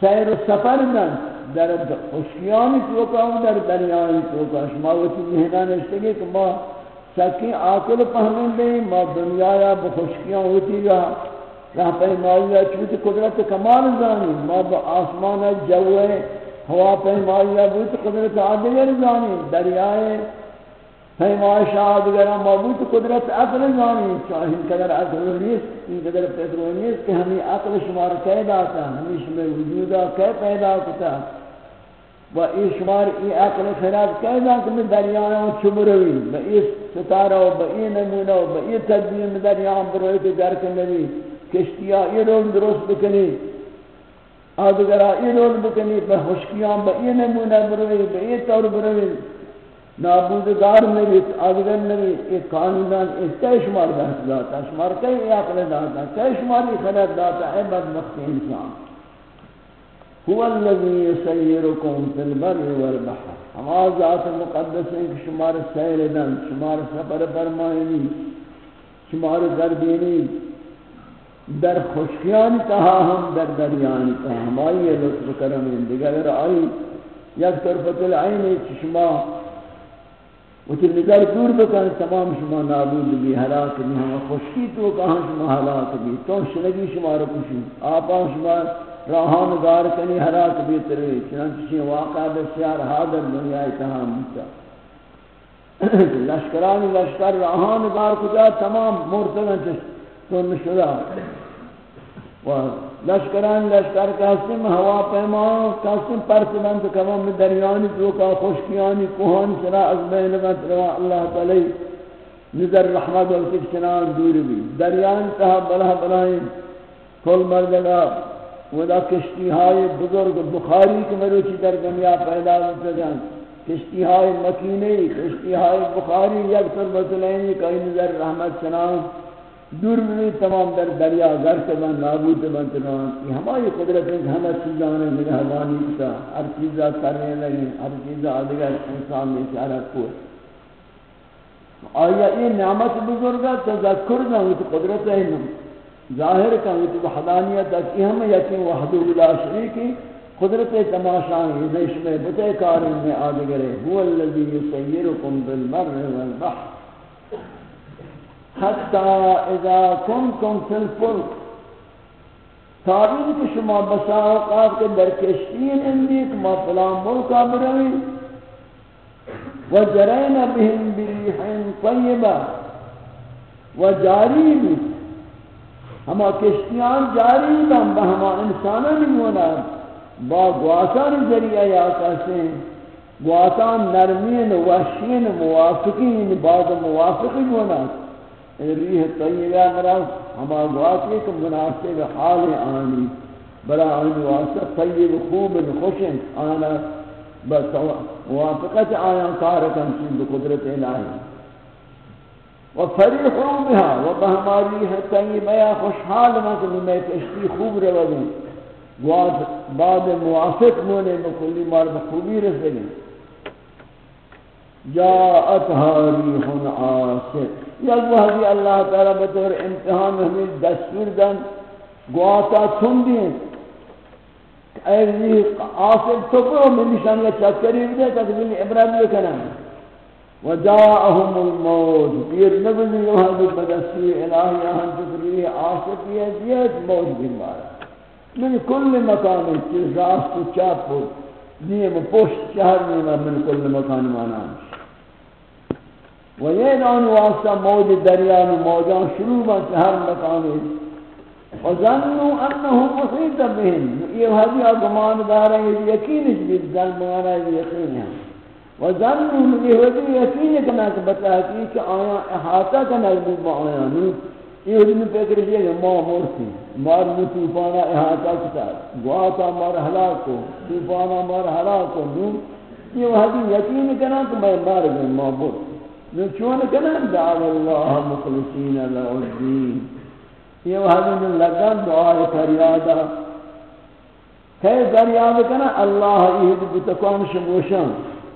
سیر و سفر میں در خوشیانی توکا و در دریانی توکا شما وچی مہنہ نشتگی کہ ما سکی آکل پہمن دیں ما دنیا یا بخشکیاں ہوتی گا۔ راہ پیمائیہ چوتی قدرت کمال زانی، ما با آسمان جوے ہوا پیمائیہ بوت قدرت آدگر زانی، دریائے پیمائش آدگر مابوت قدرت عقل زانی چاہی قدر عقل نیست، این قدر پیدرو نیست کہ ہمیں عقل شمار کہہ داتا، ہمیں شمار وجودہ کہہ پیدا کتا۔ و ای شمار ای عقل خراب کہہ دا کہ میں دریائے چمروی با ای ستارہ و با ای نمونہ و با ای تدبیر میں دریائے بروئی کے در کے نبی کشتیا یہ رول درست بکنی، آدگرہ یہ رول بکنی بہ خشکیاں بہ یہ نمونہ بروی بہ یہ طور بروی نابودگار نبی آدگر نبی ایک قانونان ایک کئی شمار بحث داتا، شمار کئی عقل داتا، کئی شماری خلق داتا، اے بدبخت انسان۔ هو الذي يسيركم في البر والبحر۔ ہما ذات مقدس ہیں کہ شمار سیر دن، شمار سفر فرمائنی شمار دردینی در خوشیان تہا ہم، در دریان تہا ہم. آئیے لطف کرم دیگر آئی. یک طرفت العین چشما وچی نظر دور بکن، تمام شما نابود بھی، حلاک بھی، ہم خوشکی تو کہاں شما حلاک بھی، تو شنگی شما رکشی آپا شما راہان گار کنی حلاک بھی تروی چنانچہ واقع بسیار حاضر دنیا تہا مجھا لشکرانی لشکر راہان گار کجا، تمام مرتبہ چشم تو نشدہ. لشکران لشکر کاسم ہوا پیما کاسم پرسلان تو دریانی تو کا خوشکیانی کوہان سرا از بین غت روا اللہ تعالی نظر رحمت و سنان دور بھی۔ دریان تہا بلہ بلائیں کل مردگا ودا کشتی ہائے بزرگ بخاری کے مروچی در دنیا پیدا ہوتے جان۔ کشتی ہائے مکینے کشتی ہائے بخاری، یک سر بسلینی کئی نظر رحمت سنان دور میں تمام در دریا گر سے بن نابود بن تمام یہ ہماری قدرت ہے ہم چیزاں نے مہربانی کا ہر چیز کرنے لگے، ہر چیز ادگر انسان میں اشارہ کو آیا یہ نعمت بزرگ تذکر نہ ہوئی قدرت ہے ظاہر کا ہوئی وحدانیت کی ہم یقین وحدہ لا شریک قدرت تماشا ہے، دیش میں بتے کار میں ادگر ہے هو الذی یسیرکم بالبر والبحر۔ حتی اذا کنتم فی الفلک. تابید کہ شما بسا اوقات کے در کشتین اندی کہ ما فلان ملکا بروی و جرین بهم بریحن طیبہ و جاری بھی ہما کشتیان جاری بہم بہما انسانا نمونا با گواسان ذریعہ یا کہتے گواسان نرمین، وحشین، موافقین بعض موافقین ہونا ریح طیبہ مرا ہما واقعی کہ مناسب حال آنی، برا آنی واسطہ طیب خوب خوشن آنا، بس موافقت آیا کارکن چیز بقدرت الہی۔ و فریحو بها و بہما ریح طیبہ یا خوشحال مکلی میں کشتی خوب رو بعد موافق مونے مکلی مار بخوبی رسلیں جاءتها ريح عاصف یک وحدی اللہ تعالی بطور امتحان ہمیں دستور دن گواتا تھن دیں اے ریح عاصف تو پرو میں نشان یا چکری بدے تک دل عبرت بکنا وجاءهم الموت۔ پیر نبلی وحدی بدستور الہی اہم تکریح عاصف یہ زیاد موت بیمارا من کل مکان چیز راست چاپ ہو دیم پشت شہر میں، من کل مکان مانا۔ و یہ دان واسطہ موج دریا میں موجان شروع میں ہر مکان وظنوا انه محيط بهم. یہ ہدی گمان دار ہے یقین اس بھی ظلمان ہے یقین ہے وظنوا یہ ہدی یقین کنا کہ بتا کہ آیا احاطہ کا نزدیک با آیا. یعنی نو یہ ہدی میں فکر ہے کہ ما مرسی. مار نو طوفانا احاطہ کتا گواتا مار ہلاک کو طوفانا مار ہلاک کو نو یہ یعنی ہدی یقین کنا کہ میں مار گئے ما مرسی. نو چون کنا دعو اللہ مخلصین له الدین یہ من لگن دعا فریادا کہ فریاد کنا اللہ یہ بتکون شموشان.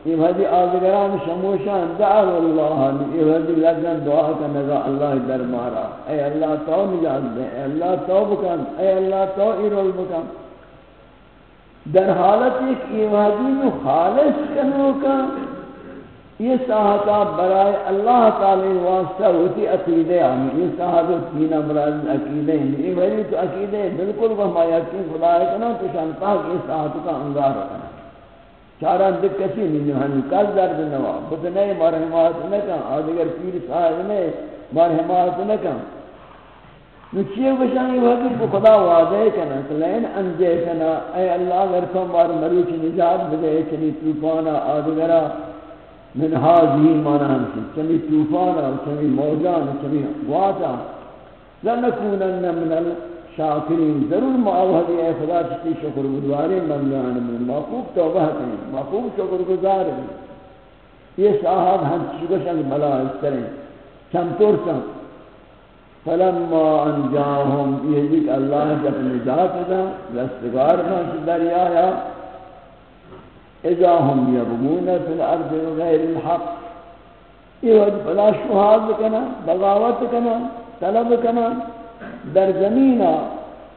یہ وحدی آزگران شموشان. دعو اللہ یہ وحدی لگن دعا کنا اللہ دربارا اے اللہ تو نجات دے. اے اللہ تو بکن اے اللہ تو ایرول بکن. در حالت ایک یہ وحدی خالص کنو کا یہ صحابہ برائے اللہ تعالی واسطہ ہوتی عقیدے آمی یہ صحابہ تین امراض عقیدے ہیں۔ یہ ولی تو عقیدے بالکل وہ ہمارا یقین خدا ہے کہ کنا تو شانتا کہ یہ صحابہ کا انگار رکھنا چارہ دک کسی نہیں جو ہمیں کل درد نوا بت نہیں مار حمایت نہ کن آدھگر پیر صاحب نے مار حمایت نہ کن نچیے بشانی وقت کو خدا وعدے کنا لین انجے کنا، اے اللہ اگر تو مار مروچ نجات بدے چلی توفانا آدھگرہ من هذه مانا ہمشی چمی توفانا چمی موجانا چمی واتا لنکونن من الشاکرین، ضرور معاوحدی اے خدا چکی شکر گزاری مندان من مقوب توبہ کریں مقوب شکر گزار یہ صاحب ہم چکشن بلا اس طرح چم ترسن فلما انجاہم، یہ جک اللہ جب نجات دا رستگار دستگار ماشی دریایا اذا هم يبغون في الارض غير الحق. یہ وقت بلا شہاد کنا بغاوت کنا طلب کنا در زمینہ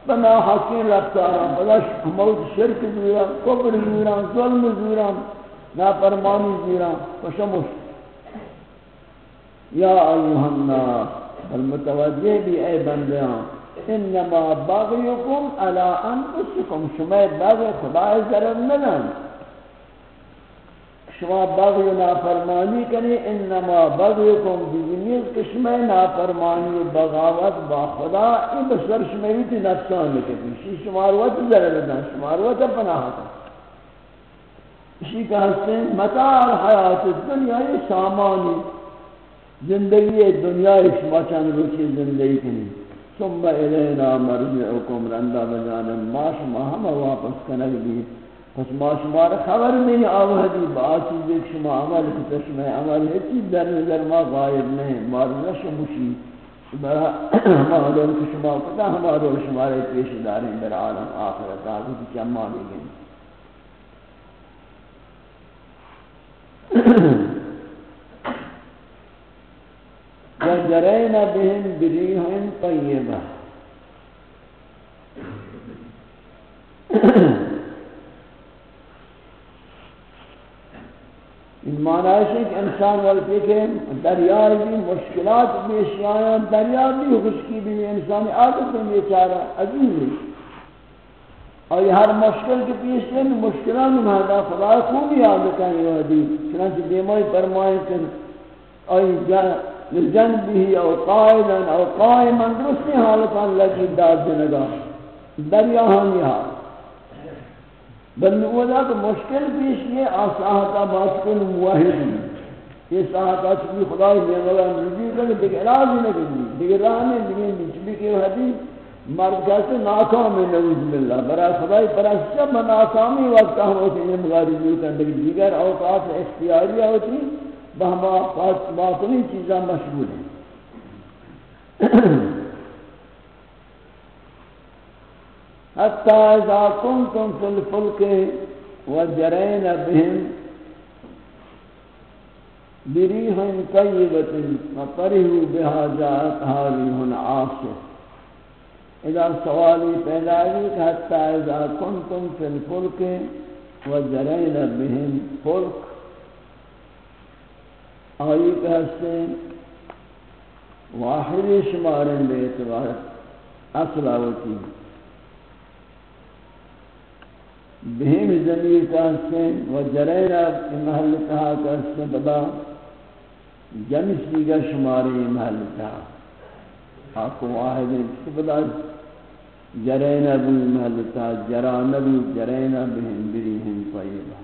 بنا حقین رفتارا بلا موت، شرک زورا کبر زورا، ظلم زورا ناپرمانی زورا وشمش یا ایوہ الناس، المتوجہ بھی اے بندیاں، انما باغیکم علی انفسکم، شما باغی خدا ضرر ندن. شما بغی و نافرمانی کنی، انما بغیکم بزنیز کشما نافرمانی و بغاوت با خدا، این بسر شمایتی نفسان لکنی شی شماروت ضرر دن شماروت پناہ کن. اسی کا حسن متاع حیات دنیا یہ سامانی. زندگی دنیا شما چند روچی زندگی کنی. ثم الینا مرجعکم رندہ بجانم ما شما ہم واپس کنگ بھی پس ما شما را خبر نہیں آوہدی با چیز ایک شما عمل کتا شما عمل ہے چیز در نظر ما غائب نہیں مارنا شموشی برا ہما ہمارا کہ شما کتا ہمارا شما رہے پیش داریں در عالم آخرت. آگے کی چما لے گئے وجرین بهم بریح طیبہ این معنی ہے کہ انسان والتے کہ دریا بھی مشکلات بھی آیا دریا بھی خشکی بھی انسان عادت میں بیچارہ عجیب ہے اور یہ ہر مشکل کے پیش میں مشکلات میں ہدا خدا خوب یاد کریں یہ حدیث چنانچہ دیمائی فرمائیں کہ ای جن بھی او قائلا، او قائما درستی حالتا لگی داد دنگا دریا ہم یہاں بل اولا تو مشکل پیش یہ آساہتا باسکن موحد یہ ساہتا چکی خدای میں والا نبی کہ دیکھ علاج نہ کرنی۔ دیکھ راہ میں دیکھ نچبی کے حدیث جی؟ مرد کہتے ناکام ہے، نعوذ باللہ۔ برای خدای پرست جب ناکامی وقت ہم ہوتے ہیں مغارب ہوتا ہے لیکن دیگر اوقات اختیاریہ ہوتی بہما باطنی چیزاں مشغول ہیں۔ حتى إذا كنتم في الفلك وجرين بهم بريح طيبة فطرهوا بها جاءتها ريح عاصف إذا سوالي پیدا حتى إذا كنتم في الفلك وجرين بهم فلك آئی کہتے ہیں واحد شمارن بے اعتبار اصلا ہوتی ہے۔ بہم زمیر کا حسن و جریرہ محل تہا کا حسن بدا جمس دیگا شماری محل تہا آکو واحد ہے بدا جرین ابو محلتا جرا نبو جرین بہن بریہن طیبہ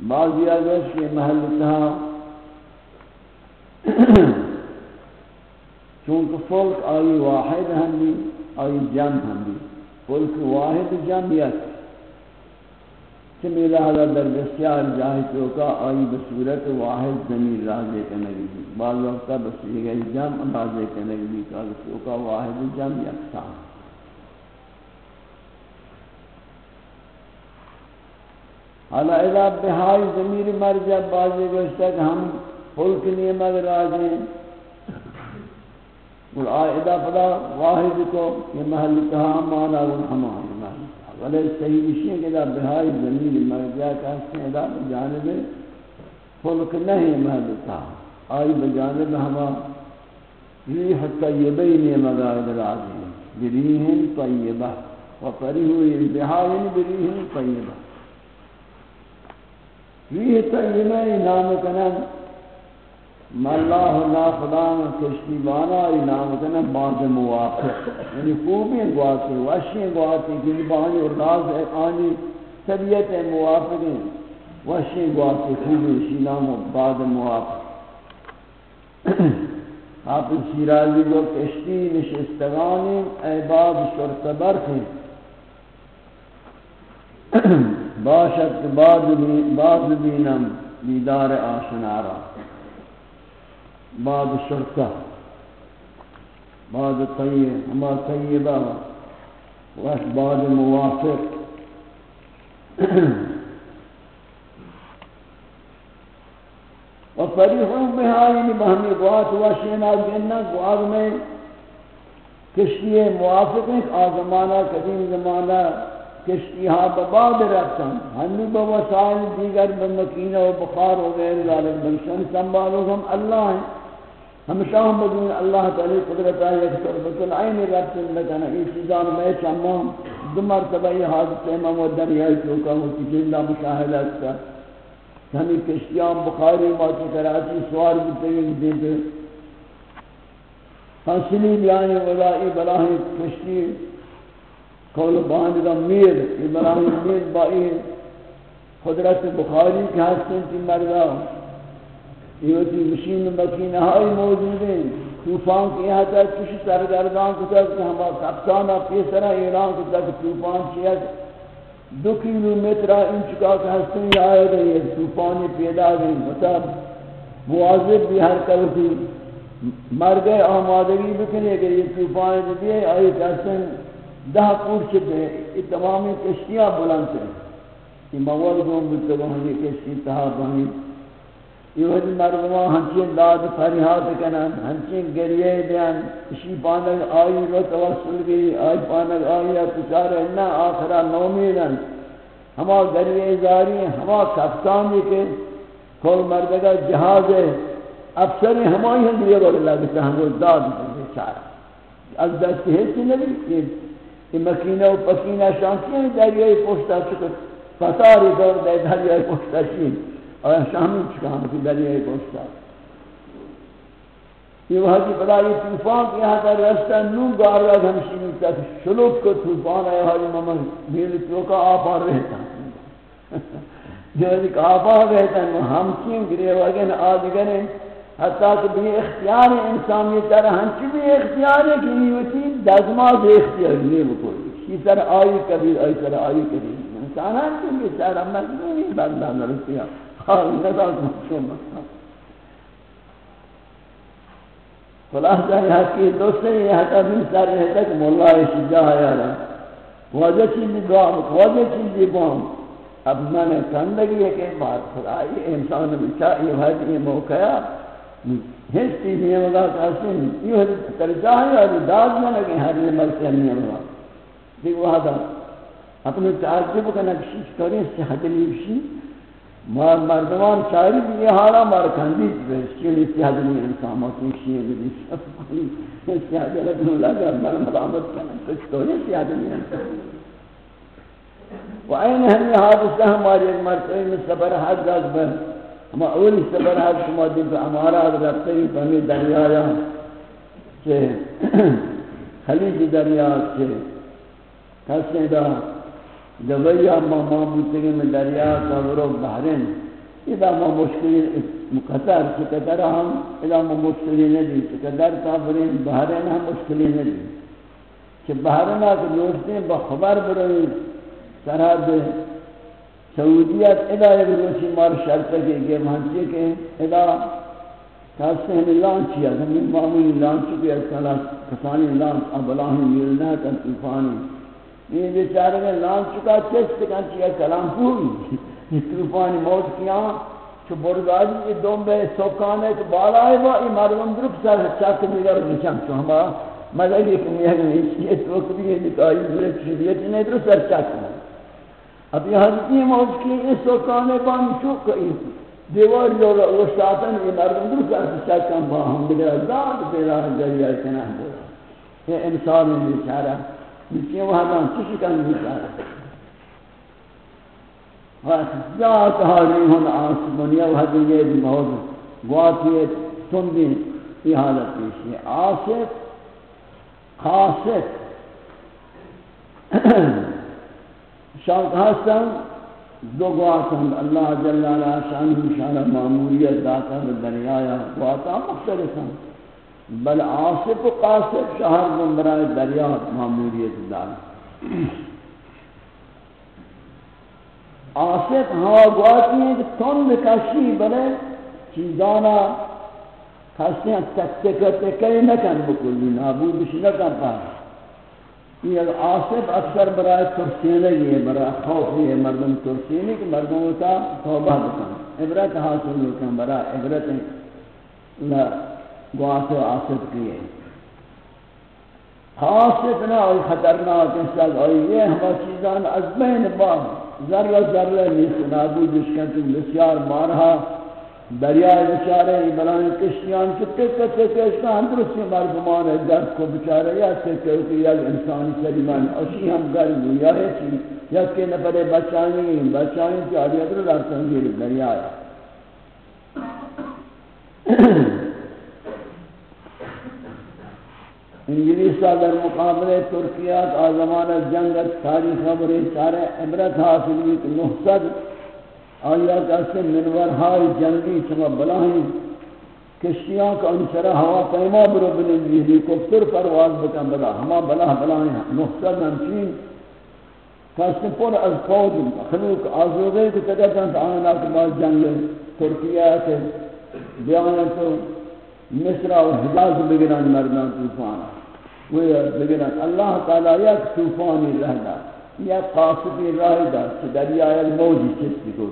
بعضی اگر کے محل محلتا چونکہ فلک آئی واحد ہم بھی آئی جمع ہم بھی فلک واحد جمع یک چمی لہذا در بسیار جاہی چوکا آئی بصورت واحد زمین راجے کنگی بھی بعض وقتا بسیار گئی جمع راجے کنگی بھی کہ چوکا واحد جمع یک حالا اذا بہائی زمیر مرجع بعضی گوشتا کہ ہم فلک نیمگ راجے اور آئدہ فلا واحد کو یہ محل کہا مانا و ہمان ولی صحیح اشیاء کہ دا بہائی زمین مرجع کہتے ہیں، دا بجانب فلک نہیں محل کہا آئی بجانب ہما ریح طیبین مغائد راضی بریح طیبہ۔ وفریح بہائی بریح طیبہ۔ ریح طیبہ نام کنم ماللہ لا خدا کشتی بانا ای نام کنا بعض موافق یعنی خوبی گواتی وشی گواتی کہ بانی اور راز ہے، آنی طبیعت موافق ہیں۔ وشی گواتی خوبی شی نام بعض موافق۔ آپ شیرازی کو کشتی نشستگانی احباب شرط برخ ہیں۔ باشد بعض بینم بیدار آشنارا۔ بعد شرطہ بعد طیب ہما طیبہ وش بعد موافق۔ و فریحوں بہائی بہمی گوات وشینا جنہ گوات میں کشتی موافق ہیں آزمانہ قدیم زمانہ، کشتی ہاں بباد رکھتاں ہمی بوسائل دیگر بمکینہ و بخار و غیر ذالک بلشن سنبالو ہم اللہ ہیں۔ ہمیشہ ہم بدون اللہ تعالی قدرت ہے ایک طرف العین رب سے لکنا یہ چیزان میں چاہوں دو مرتبہ یہ حادث امام و دنیای چوکا ہوں کہ جندہ مشاہدہ کا ہمیں یعنی کشتیان بخاری ماتی کراچی سوار بتے ہیں دیتے حسنی یعنی بیانی ولائی بلاہی کشتی۔ قول باندگا میر ابراہیم میر بائی۔ قدرت بخاری کے حسن کی مردہ یہ مشین مکینہ ہائی موجود ہیں طوفان کی یہاں تک کسی سرگردان کو تک کہ ہما کپتان پیسرہ ایران کو تک طوفان کیا دو کلو میترہ ان چکا کہ ہستنی آئے گئے یہ طوفانی پیدا گئی مطلب مواظب بھی ہر کل تھی مر گئے آمادگی بکنے گئے یہ طوفان دیئے آئی کہستن دہ پور چکے یہ تمامی کشتیاں بلند ہیں یہ مواد گوم بتگو ہمیں کشتی تہا بہنی یہ وجہ مردمان ہنچین داد فریحات کنن، ہنچین گریے دیان اسی پانک آئی رو توسل گئی آئی پانک آئی کچار انا آخرا نومیدن ہما گریے زاری، ہما کفتانی کے۔ کل مردگا جہاز ہے۔ افسر ہمائی ہم دیئے گوڑ اللہ کتا ہم داد بیچارا از دست حصی نبی یہ مکینہ و پکینہ شانسی ہیں دریائی پوشتا چکر فتاری دور دے دریائی پوشتا چین اور شامی چکام کی دریائے پوچھتا یہ وہاں کی بڑا یہ طوفان کے یہاں کا رستہ نو گار رہا تھا ہمشینی تک شلوک کو طوفان آیا ہاں جی حالی ممن میرے چوکا آپا رہتا۔ جو ایک آپا رہتا ہے ہم چین گرے؟ وگن آدگریں حتیٰ کہ بھی اختیار انسان یہ طرح ہنچی بھی اختیار ہے کہ نیوتی دزماز اختیار نہیں بکوئی یہ طرح آئی کبھی، آئی طرح آئی کبھی۔ انسان ہنچی بھی طرح؟ مجموعی بندہ نرسیہ حال ندا مقصوم خلاصہ یہ کہ دوسرے یہ حتا بھی سر رہتا کہ مولا شجاع ہے۔ رہا وجہ چیزی گام وجہ چیزی گام اب میں نے کندگی ہے کہ بات خدای انسان بچا یہ ہے یہ موقع ہے۔ ہیچ چیز یہ مگا کہتے ہیں یہ ترجاہ ہے اور داد میں لگے ہر یہ مرتے نہیں مگا دیکھ وہ دا اپنے تعجب کا نقشش کریں صحت لیبشی مردمان شاعری بھی یہ حالا مار کھندی چیز اتحاد نہیں انسان موتی شیئے بھی اتحاد لگنو لگا مر ملامت کرنا کچھ تو نہیں اتحاد نہیں انسان وعین ہمی حادثہ ہماری ایک مرتبہ میں سفر حد گاز بر. ہم اولی سفر حد شما دن پر ہمارا رفتے ہی فہمی دریایا چه خلیج دریا چه کسی دا دویا ما ما بودتگی میں دریا تورو بحرین. اذا ما مشکلی مقطر چه قطر ہم اذا ما مشکلی ندی چه قطر تابرین بحرین ہم مشکلی ندی چه بحرین آکر دوستے بخبر بروی سرحد سعودیت ادا ایک روچی مار شرط کے گئے مہنچے کے ادا کہاستے ہیں لانچ یا زمین معمولی لانچ کی اصلا کسانی لانچ ابلاہی ملنا ہے تن طوفانی. یہ بیچارے میں لانچ چکا چیست کنچی ہے کلام پوری یہ طوفانی موت کیا چو برگاجی یہ دوم بے سوکانے تو بالا ہے، وہ یہ مردم درک سر چاک میگر نشم چو ہما مدد ایک میگر نشی ہے تو کبھی یہ نکائی درک شریعت نہیں درک سر چاک میگر اب یہاں اتنی موج کی اس سوکانے بان چوک کئی دیوار جو رشتاتن یہ مردم در کر سکم با ہم دیگر ازاد پیدا جریہ کنہ بولا یہ انسان بیچارہ۔ بیچی وہاں دان چشی کن بیچارہ ذات حالی ہن آسمانیہ وحد یہ موضوع گواتی تندی یہ حالت پیشی آصف خاصف شان ہستن دو گواتن اللہ جل علا شان شان معمولیت داتا دریا یا گواتا مختلف ہیں بل عاصف و قاصف شہر گمبرائے دریا معمولیت دار۔ عاصف ہوا گواتی ہیں کہ تن کشی بلے چیزانا کسی ہیں تک تک تک نکن بکلی نابودش نکن پاس یہ آصف اکثر برای ترسینے یہ برای خوف یہ مردم ترسینے کہ مردم ہوتا توبہ بکن۔ عبرت حاصل بکن برای عبرت۔ گواس و آصف کیے آصف نہ اور خطرناک انسان اور یہ ہما چیزان از بین باب ذرہ ذرہ نیست نابود اشکن تو بسیار مارہا۔ دریائے بچارے بلائیں کشتیان کی تک تک کشتا ہم درستی مردمان درد کو بچارے۔ یا تک تک یا انسانی سلیمان اسی ہم گرم یا ہے چی یا کہ نفرے بچائیں بچائیں کی آدھی ادھر لارتن گیر دریائے۔ انگلیسا در مقابلے ترکیات آزمان جنگت تاریخ خبری سارے عبرت حاصل ہوئی کہ نحصد آیا کہتے منور ہائی جنگی چما بلاہیں کشتیاں کا انسرا ہوا پیما برو بنن ہیلی کفتر پرواز بکن بلا، ہما بلا بلاہیں نحصد ہمچین کہتے پر از قود خلوق آزوگے کو تکتا آنا کے بعد جنگ ترکیہ کے بیانا تو مصر و حجاز بگران مردان طوفانا وہ بگران اللہ تعالی یک طوفانی رہنا یا قاصدی راہ دا کہ دریائے الموجی چستی کو۔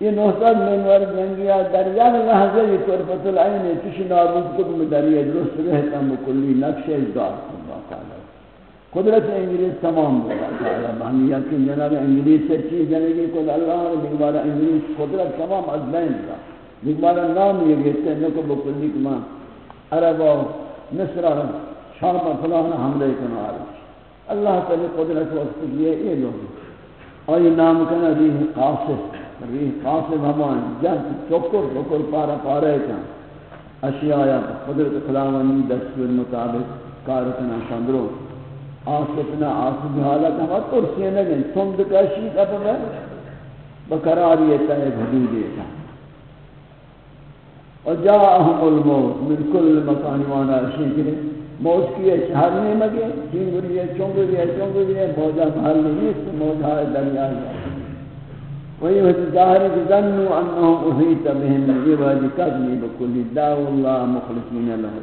یہ نوستاد منور جنگیا دریا لحظه یہ طرفت العین ہے چش نابود کو میں دریا درست رہتا مکلی نقشہ دار اللہ تعالی۔ قدرت انگلیس تمام اللہ تعالی۔ بہنیا کہ جناب انگلیس سے چیز جنگی کو اللہ نے بگوارا انگلیس قدرت تمام از بین دا بگوارا نام یہ کہتے ہیں کہ بکلی کما عرب و مصر شام فلان حملے کنا کرنا اللہ تعالی قدرت وقت یہ یہ لوگ۔ آئی نام کنا ریح قاصف ریح قاسم ہمان جنت چکر چکر پارا پارا کن اشیاء یا قدرت خداوندی دستور مطابق کارتنا شندرو آصفنا آصف حالت ہم ترسی نگن تم دکشی کب میں بقراریتا ایک حدود ایتا وجاءهم الموت من كل مكان وانا شکر موت کیے شہر میں مگے چنگری ہے چنگری ہے چنگری ہے موجہ محل نہیں اس موت ہے، دریا ہے۔ وہی ظاہر کہ ظنوا انهم احيط بهم من يبعد كذب بكل دعوا الله مخلصين له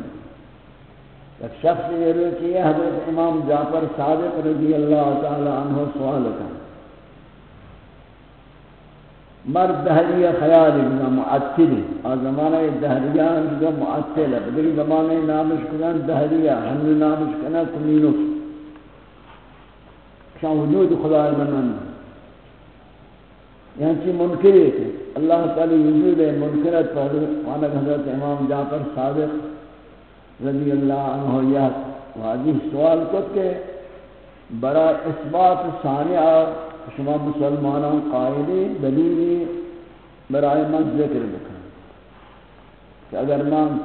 ایک شخص یہ روچی ہے، حضرت امام جعفر صادق رضی اللہ تعالی عنہ سوال کا مرد دہریہ خیال ابن معطل اور زمانہ دہریہ جو معطل ہے۔ بدری زمانہ نامش کنن دہریہ، ہم نامش کنن کمینوس شان وجود خدا من یہاں چی منکر ہے کہ اللہ تعالی وجود ہے منکرت پر وانا حضرت امام جعفر صادق رضی اللہ عنہ یا واجی سوال کو کہ برا اثبات ثانیہ شما مسلمانان قائلی دلیلی برای من ذکر بکن کہ اگر من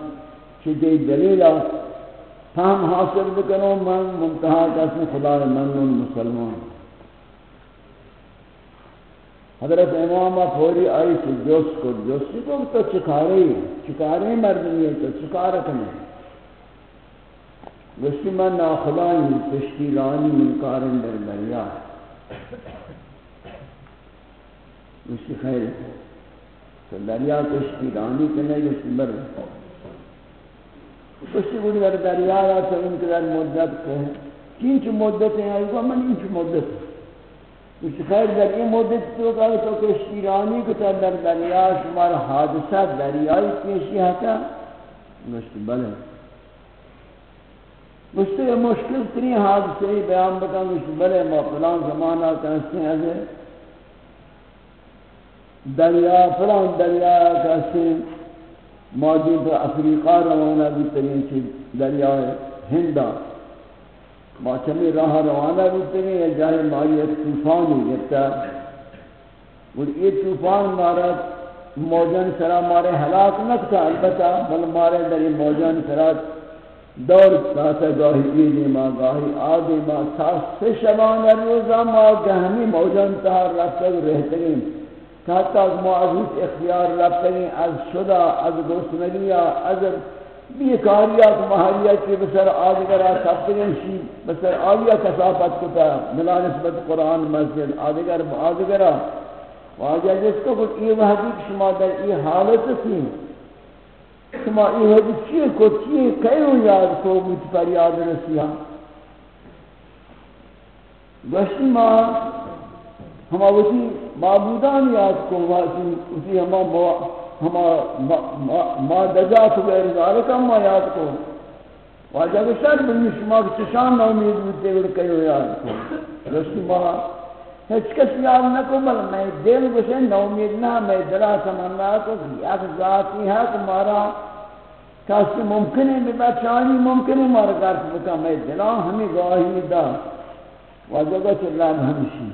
چیزی دلیل فهم حاصل بکنو من منتہا کسی خدا من مسلمان. حضرت امام پوری آئی سے جوس کو جوسی کو تو چکارے چکارے مردمی؟ ہے تو چکار کنے گوشتی من ناخدای تشکیلانی منکارن در دریا. گوشتی خیر تو دریا تشکیلانی کنے گوشتی بر گوشتی بودی در دریا یا تو ان در مدت کہ کین چو مدت ہیں آئی کو من این چو مدت گوشتی خیر، در این مدت تو کہ تو کشتی کشتیرانی کتا در دریا، شمار حادثہ دریائی پیشی ہتا گوشتی بلے۔ مجھتے یہ مشکل تری حادثے ہی بیان بکا مجھتے بلے ما فلان زمانہ کہتے ہیں ایسے دریا، فلان دریا کہتے ہیں۔ مادی پر افریقہ روانہ بھی ترین چیز دریا ہندہ ما چمی راہ روانہ بھی ترین یہ جاہے ماری ایک توفانی گفتا اور یہ توفان مارا موجان سرا مارے حلاک نکتا البتہ بل مارے در یہ موجان سرا دور ساتا گاہی ایدی ما گاہی آدی ما ساس سے شبان روزا ما گہمی موجان تہار رفتا رہتے گئیں حتی از معذوط اختیار رفتا گئیں از شدا، از گوسنگیا، از بیکاریات محلیت کی بسر آدگرہ سبتگن شی، بسر آدیا کسافت کتا، ملا نسبت قرآن، مسجد آدگر آدگرہ واجہ جس کو کچھ یہ وحدی شما در یہ حالت تھی شما این حدی چیه کو چیه کئیو یاد کو بود پر یاد رسیا گشتی ما ہما وسی معبودان یاد کو واسی اسی ہما ہما ما دجا تو غیر ذالک ما یاد کو واجہ کو شر بنی شما کی چشان نہ امید بودتے گڑ کئیو یاد کو گشتی ما ہچ کس یاد نہ کو میں دل گشے نو امید نہ میں دلا سمنا کو یک ذاتی ہے کہ مارا کس ممکن ہے بچانی ممکن ہے مارا کر بکا میں دلا ہمیں گواہی دا واجہ چل رہا ہمشی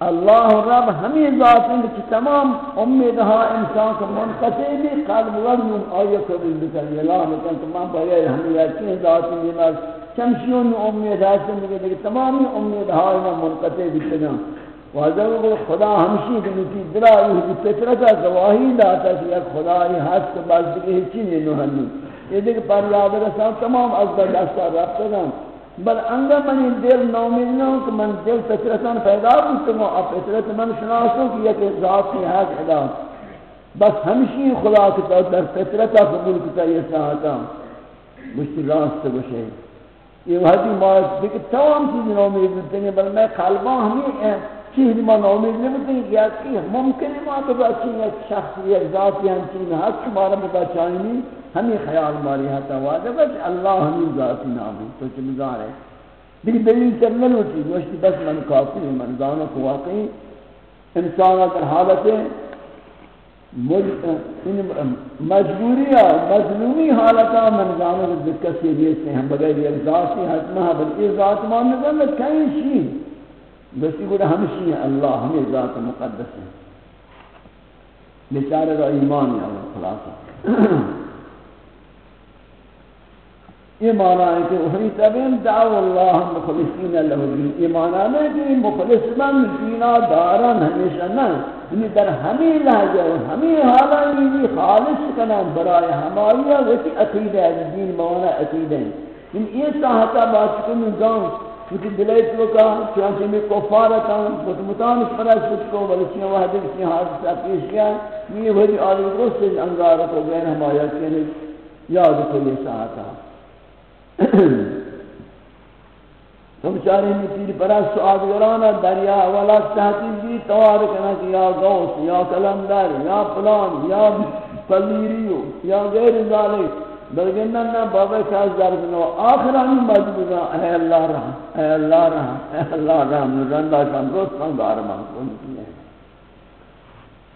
اللہ رب ہمیں ذات ہیں کہ تمام امیدہا انسان کو منقطع بھی قلب وزن آئیہ قبل بکر اللہ مکن تمام بغیر ہمیں یقین ذات ہیں چمشیون امید حاصل نگے کہ تمامی امید ہائی میں منقطع بیتنا واضح کو خدا ہمشی کہ نتی دلا یہ فطرتا گواہی داتا کہ یک خدا یہ حس کے بعد دیکھ ہچی نہیں نوہنی یہ دیکھ پر یاد رسا تمام از در دستا رابطہ گا بل انگا من دل نومید نہ ہوں کہ من دل فطرتان پیدا بودتا ہوں اب فطرت من شناسوں کہ یک ذات کی حق ادا۔ بس ہمشی خدا کی کتا در فطرتا قبول کتا یہ ساہتا مشتی راست بشے۔ یہ وحدی مارس دیکھ تمام چیز نومید بودتے ہیں بل میں قلبان ہمیں چیز ما نومید نہیں بودتے ہیں کہ کی ممکن ہے۔ ما تو بچیں ایک شخص ایک ذاتی ہنچین حق مارا بچائنی ہمیں خیال ماری ہتا واجب ہے اللہ ہمیں ذاتی نامی تو چمزار ہے۔ دیکھ دلیل چلن ہوتی گوشتی بس من کافی ہے من دانا کو واقعی انسان اگر حالت ہے یعنی مجبوری مظلومی حالتا من جانو کہ دکت سے دیتے ہیں بغیر یعنی یہ ذاتی حتمہ بلکہ ذات ماننے کا کہیں شی بسی گوڑا ہمشی ہے اللہ ہمیں ذات مقدس ہیں۔ بیچارے کا ایمان ہے اللہ خلاصہ یہ معنی ہے کہ وہی تبین دعو اللہ مخلصین اللہ یہ معنی ہے کہ مخلص من دینا دارن ہمیشہ نہ یعنی در ہمیں لہجہ و ہمیں حالا یہ خالص کنام برای ہماریہ ویسی عقیدہ ہے، دین مونا عقیدہ ہے. یعنی یہ ساہتا بات کو کنو جاؤں کیونکہ دلیت لکا چانچہ میں کفارتا متمتانش پرس کچھ کو بلچیاں وحدی کسی حادثہ پیش گیا یہ وہی آلی روز سے انگارہ کو غیر ہمارا کہنے یعنی یاد کو یہ ساہتا تم چارے میں تیر پرست آدگرانا دریا والا چاہتی بھی توار کنا کہ یا گوس یا کلندر، یا پلان یا پلیریو یا غیر ذالک۔ بلکہ نہ نہ بابا شاہ درد نو، آخر ہم مجبور، اے اللہ رحم، اے اللہ رحم، اے اللہ رحم رندا کم روز کم دار مان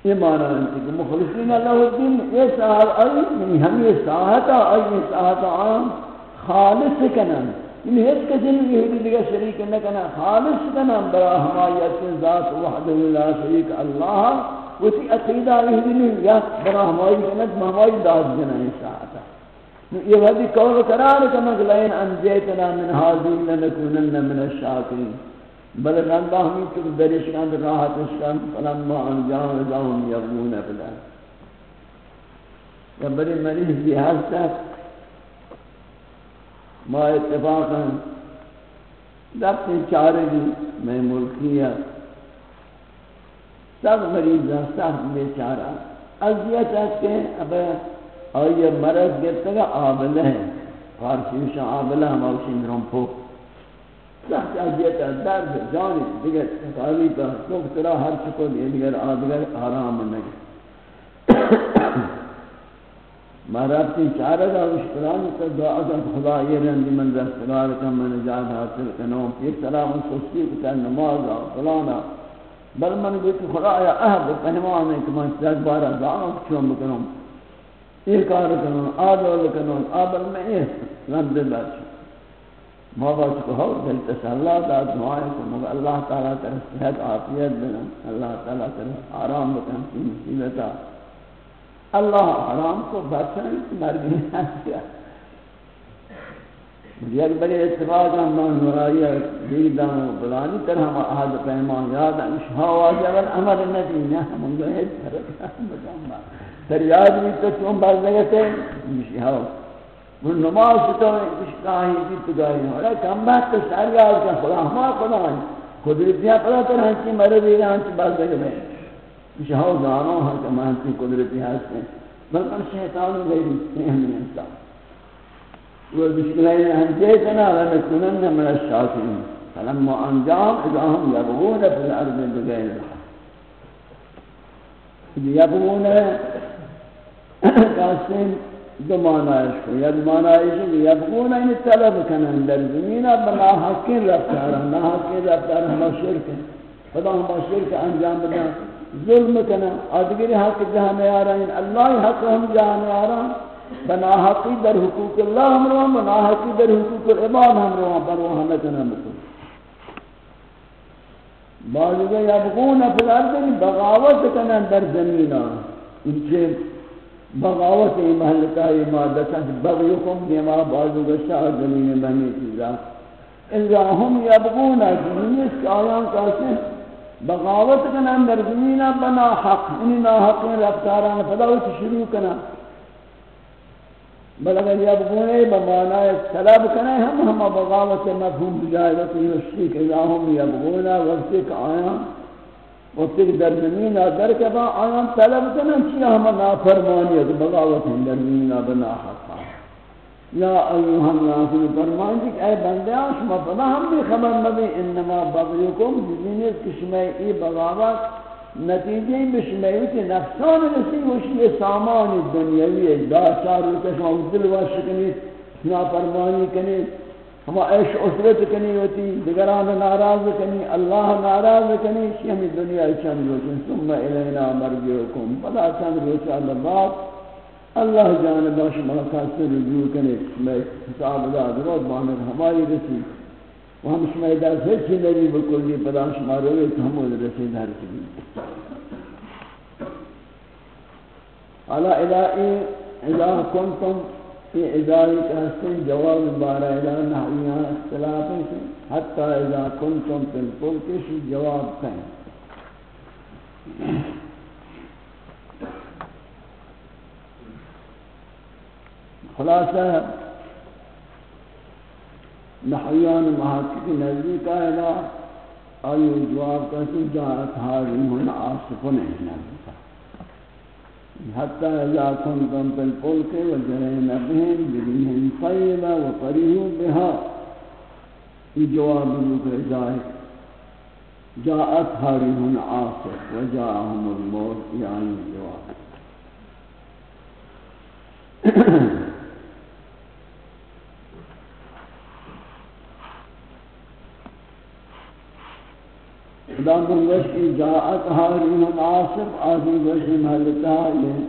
یہ معنی ہے کہ مخلصین اللہ الدین، یہ صاحب ای ہم یہ ساحتا ای ساحتا عام۔ خالص کنن ان ہیچ کا جن یہ دیگر شریک نہ کنا خالص کنن برا ہمایت ذات وحدہ لا شریک اللہ وتی عقیدہ یہ نہیں، یا برا ہمائی کنن ہمائی داد جنا ساعتا یہ وحدی قول قرار کما کہ لئن انجیتنا من حاضر، لنکونن من الشاکرین۔ بل اللہ ہمیں چک درشکان راحتشکان فلما انجام رضاهم یغمون فلا یا بری مریض بھی حالتا ما اتفاقا دفت چارے بھی میں ملکیت سب مریض سب بیچارہ اذیت ہے کہ اب اور یہ مرض گرتا گا آبلہ ہے۔ فارسی شاہ آبلہ ہم اوشین رمپو سخت اذیت ہے، درد جانی دیگر تکالی پر دکترہ ہر چکو دیگر آدگر آرام نہیں میں رابطی چارہ گا وشکران سے دعا کا خدا یہ رہنی من رستگار کا من نجات حاصل کنوں پھر سلام سستی کتا نماز فلانا بل من گوتی خدا یا اہد پہنوان ہے کہ من سجد بارا دعا چون بکنوں یہ کار کنون آدول کنون آبل میں یہ رد بچ بابا کو ہو دل تسلا داد دعائیں کو مگر اللہ تعالیٰ کر صحت، عافیت دینا اللہ تعالیٰ کر آرام بکن کی مصیبتا اللہ آرام کو بچن مرگی ہے۔ یک بڑے اتفاق ہم مان دیدان و بلانی طرح ہم آہد پیمان یاد ہیں۔ شہاوہ جبل عمر نبی ہم انگو ہے طرح یاد بھی تو چون باز لگتے مشی ہاو وہ نماز تو کچھ کہیں بھی تو گئی اور کم بات تو ساری یاد کا خدا ہما خدا ہے۔ قدرتیاں پڑا کر ہنچی مرے بھی ہنچی باز لگے میں مشی ہاو دانو ہاں قدرتی ہنچی بلکہ شیطان غیری سہمی انسان وہ بشکلائیں ہنچے کنا لنکنن من الشاکرین فلما انجام اذا هم يبغون في الارض بغير الحق. يبغون قاسم دو معنی کو یک معنی ہے کہ یبغون ان طلب کنن در زمین بنا حق رفتار نہ حق رفتار ہم شرک. خدا ہم شرک انجام بنا ظلم کنا ادگری حق جہاں میں آ رہے ہیں اللہ حق ہم جہاں میں آ رہا بنا حق در حقوق اللہ ہم رو بنا حق در حقوق العباد ہم رو پر وہ ہمیں کنا مکن بعض یبغون فی الارض یعنی بغاوت کنن در زمینہ انچه بغاوت محلتا مادتا بغیکم دیما بازو گشتا زمین بہنی چیزا۔ اذا هم یبغون جنیس کہ آیان کہتے بغاوت کنا در زمین بنا حق انہی نا حق رفتاران فداوت شروع کنا بل اگر یبغون بمانا طلب کنا ہم ہم بغاوت مفہوم بجائے وقتی رشتیک اذا هم یبغون وقتی کہ آیان، وقتی در زمین در کے با آیان طلب کنن، چی ہم نافرمانی بغاوت در زمین بنا حقا یا ایوہ الناس فرمان جی اے بندیاں شما پدا ہم بھی خبر مبی انما بغیکم زمینیت کشمائی ای بغاوت، نتیجے بشمائی کی نفسان رسی وشی سامان دنیاوی ہے دا چار روکہ شما دل واشکنی نا نافرمانی کنی ہم عیش عسرت کنی ہوتی دیگران ناراض کنی، اللہ ناراض کنی شی ہمیں دنیا چند روچن ثم الینا مرجعکم، بلا چند روچا بعد اللہ جانب شما کاست رجوع کنی میں حساب داد رو بانر ہماری رسی۔ و ہم شما ادھر سے چی نبی بکلی جی پدا شما روی تو ہم رسی دھر چلی علا الہی اذا کنتم یہ اداری کا حسن جواب بارہ الہ نحویہ اختلاف ہے حتی اذا کنتم فی الفلک جواب کہیں۔ خلاصہ نحویان محاکتی نزدیک آئلہ آئیو جواب کہتے جاعت حاضرین عاصفن احنا حتى إذا كنتم في الفلك وجرين بهم بريهم طيبة وفرحوا بها جواب ذلك جاءت هارهم عاصف وجاءهم الموت یعنی يعني الجواب خدا منگوش کی جاعت حاریهم عاصف آدھی گوشی محلتا یہ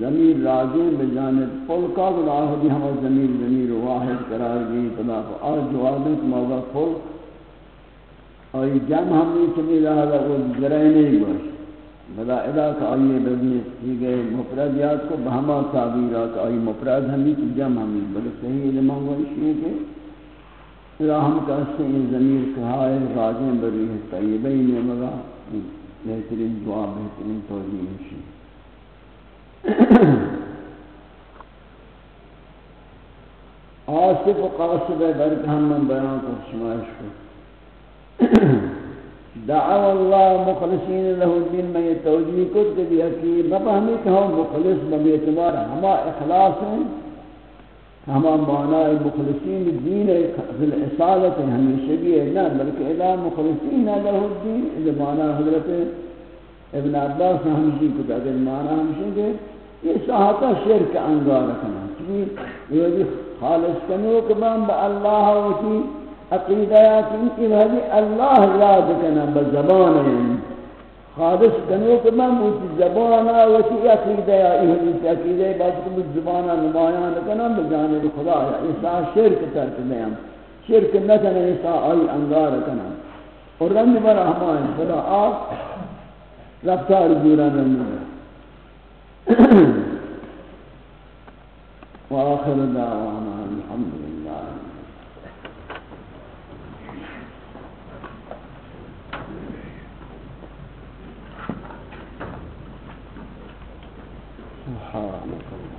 زمیر راجع بجانب فلکا گناہ بھی ہم زمیر زمیر واحد قرار گئی خدا کو آج جوابت موقع فلک اور یہ جمع ہم نے چلی رہا ہے وہ ذرائع نہیں گوش بلا ادا کا آئیے بدنے کی گئے۔ مفردیات کو بہما تعبیرات آئی۔ مفرد ہمی کی جمع ہمی بلکہ صحیح علمہ ورشی ہے کہ راہم کا سے یہ ضمیر کہائے راجیں بری ہے طیبہ میں مگا بہترین دعا، بہترین توجیہ ہے آصف و قاصب برک ہم من بیان کو شمائش کو۔ دعو اللہ مخلصین له الدین، میں یہ توجیہ کو دیا کہ مفہمی کہ ہم مخلص بمیتبار ہما اخلاص ہیں ہما معنی مخلصین دین فی الاصالت ہمیشہ بھی ہے، نہ، بلکہ الا مخلصین له الدین یہ معنی حضرت ابن عباس نے ہمشی کو اگر معنی ہمشی کہ یہ ساحتا شرک انگار رکھنا چونکہ یہ بھی خالص کنو کہ من با اللہ وکی عقیدہ یاکن کہ بھلی اللہ یاد کنا بزبان ہیں خالص کنو کہ من بوتی زبانا وکی عقیدہ یا اہلی عقیدہ بات کہ زبانا نمایان کنا بجانب خدا یا ایسا شرک ترک دیم شرک نکنا ایسا آئی انگار کنا اور رنگ برا ہمائیں خدا آپ رفتار جورا رنگ وآخر دعوانا الحمد لله سبحانك الله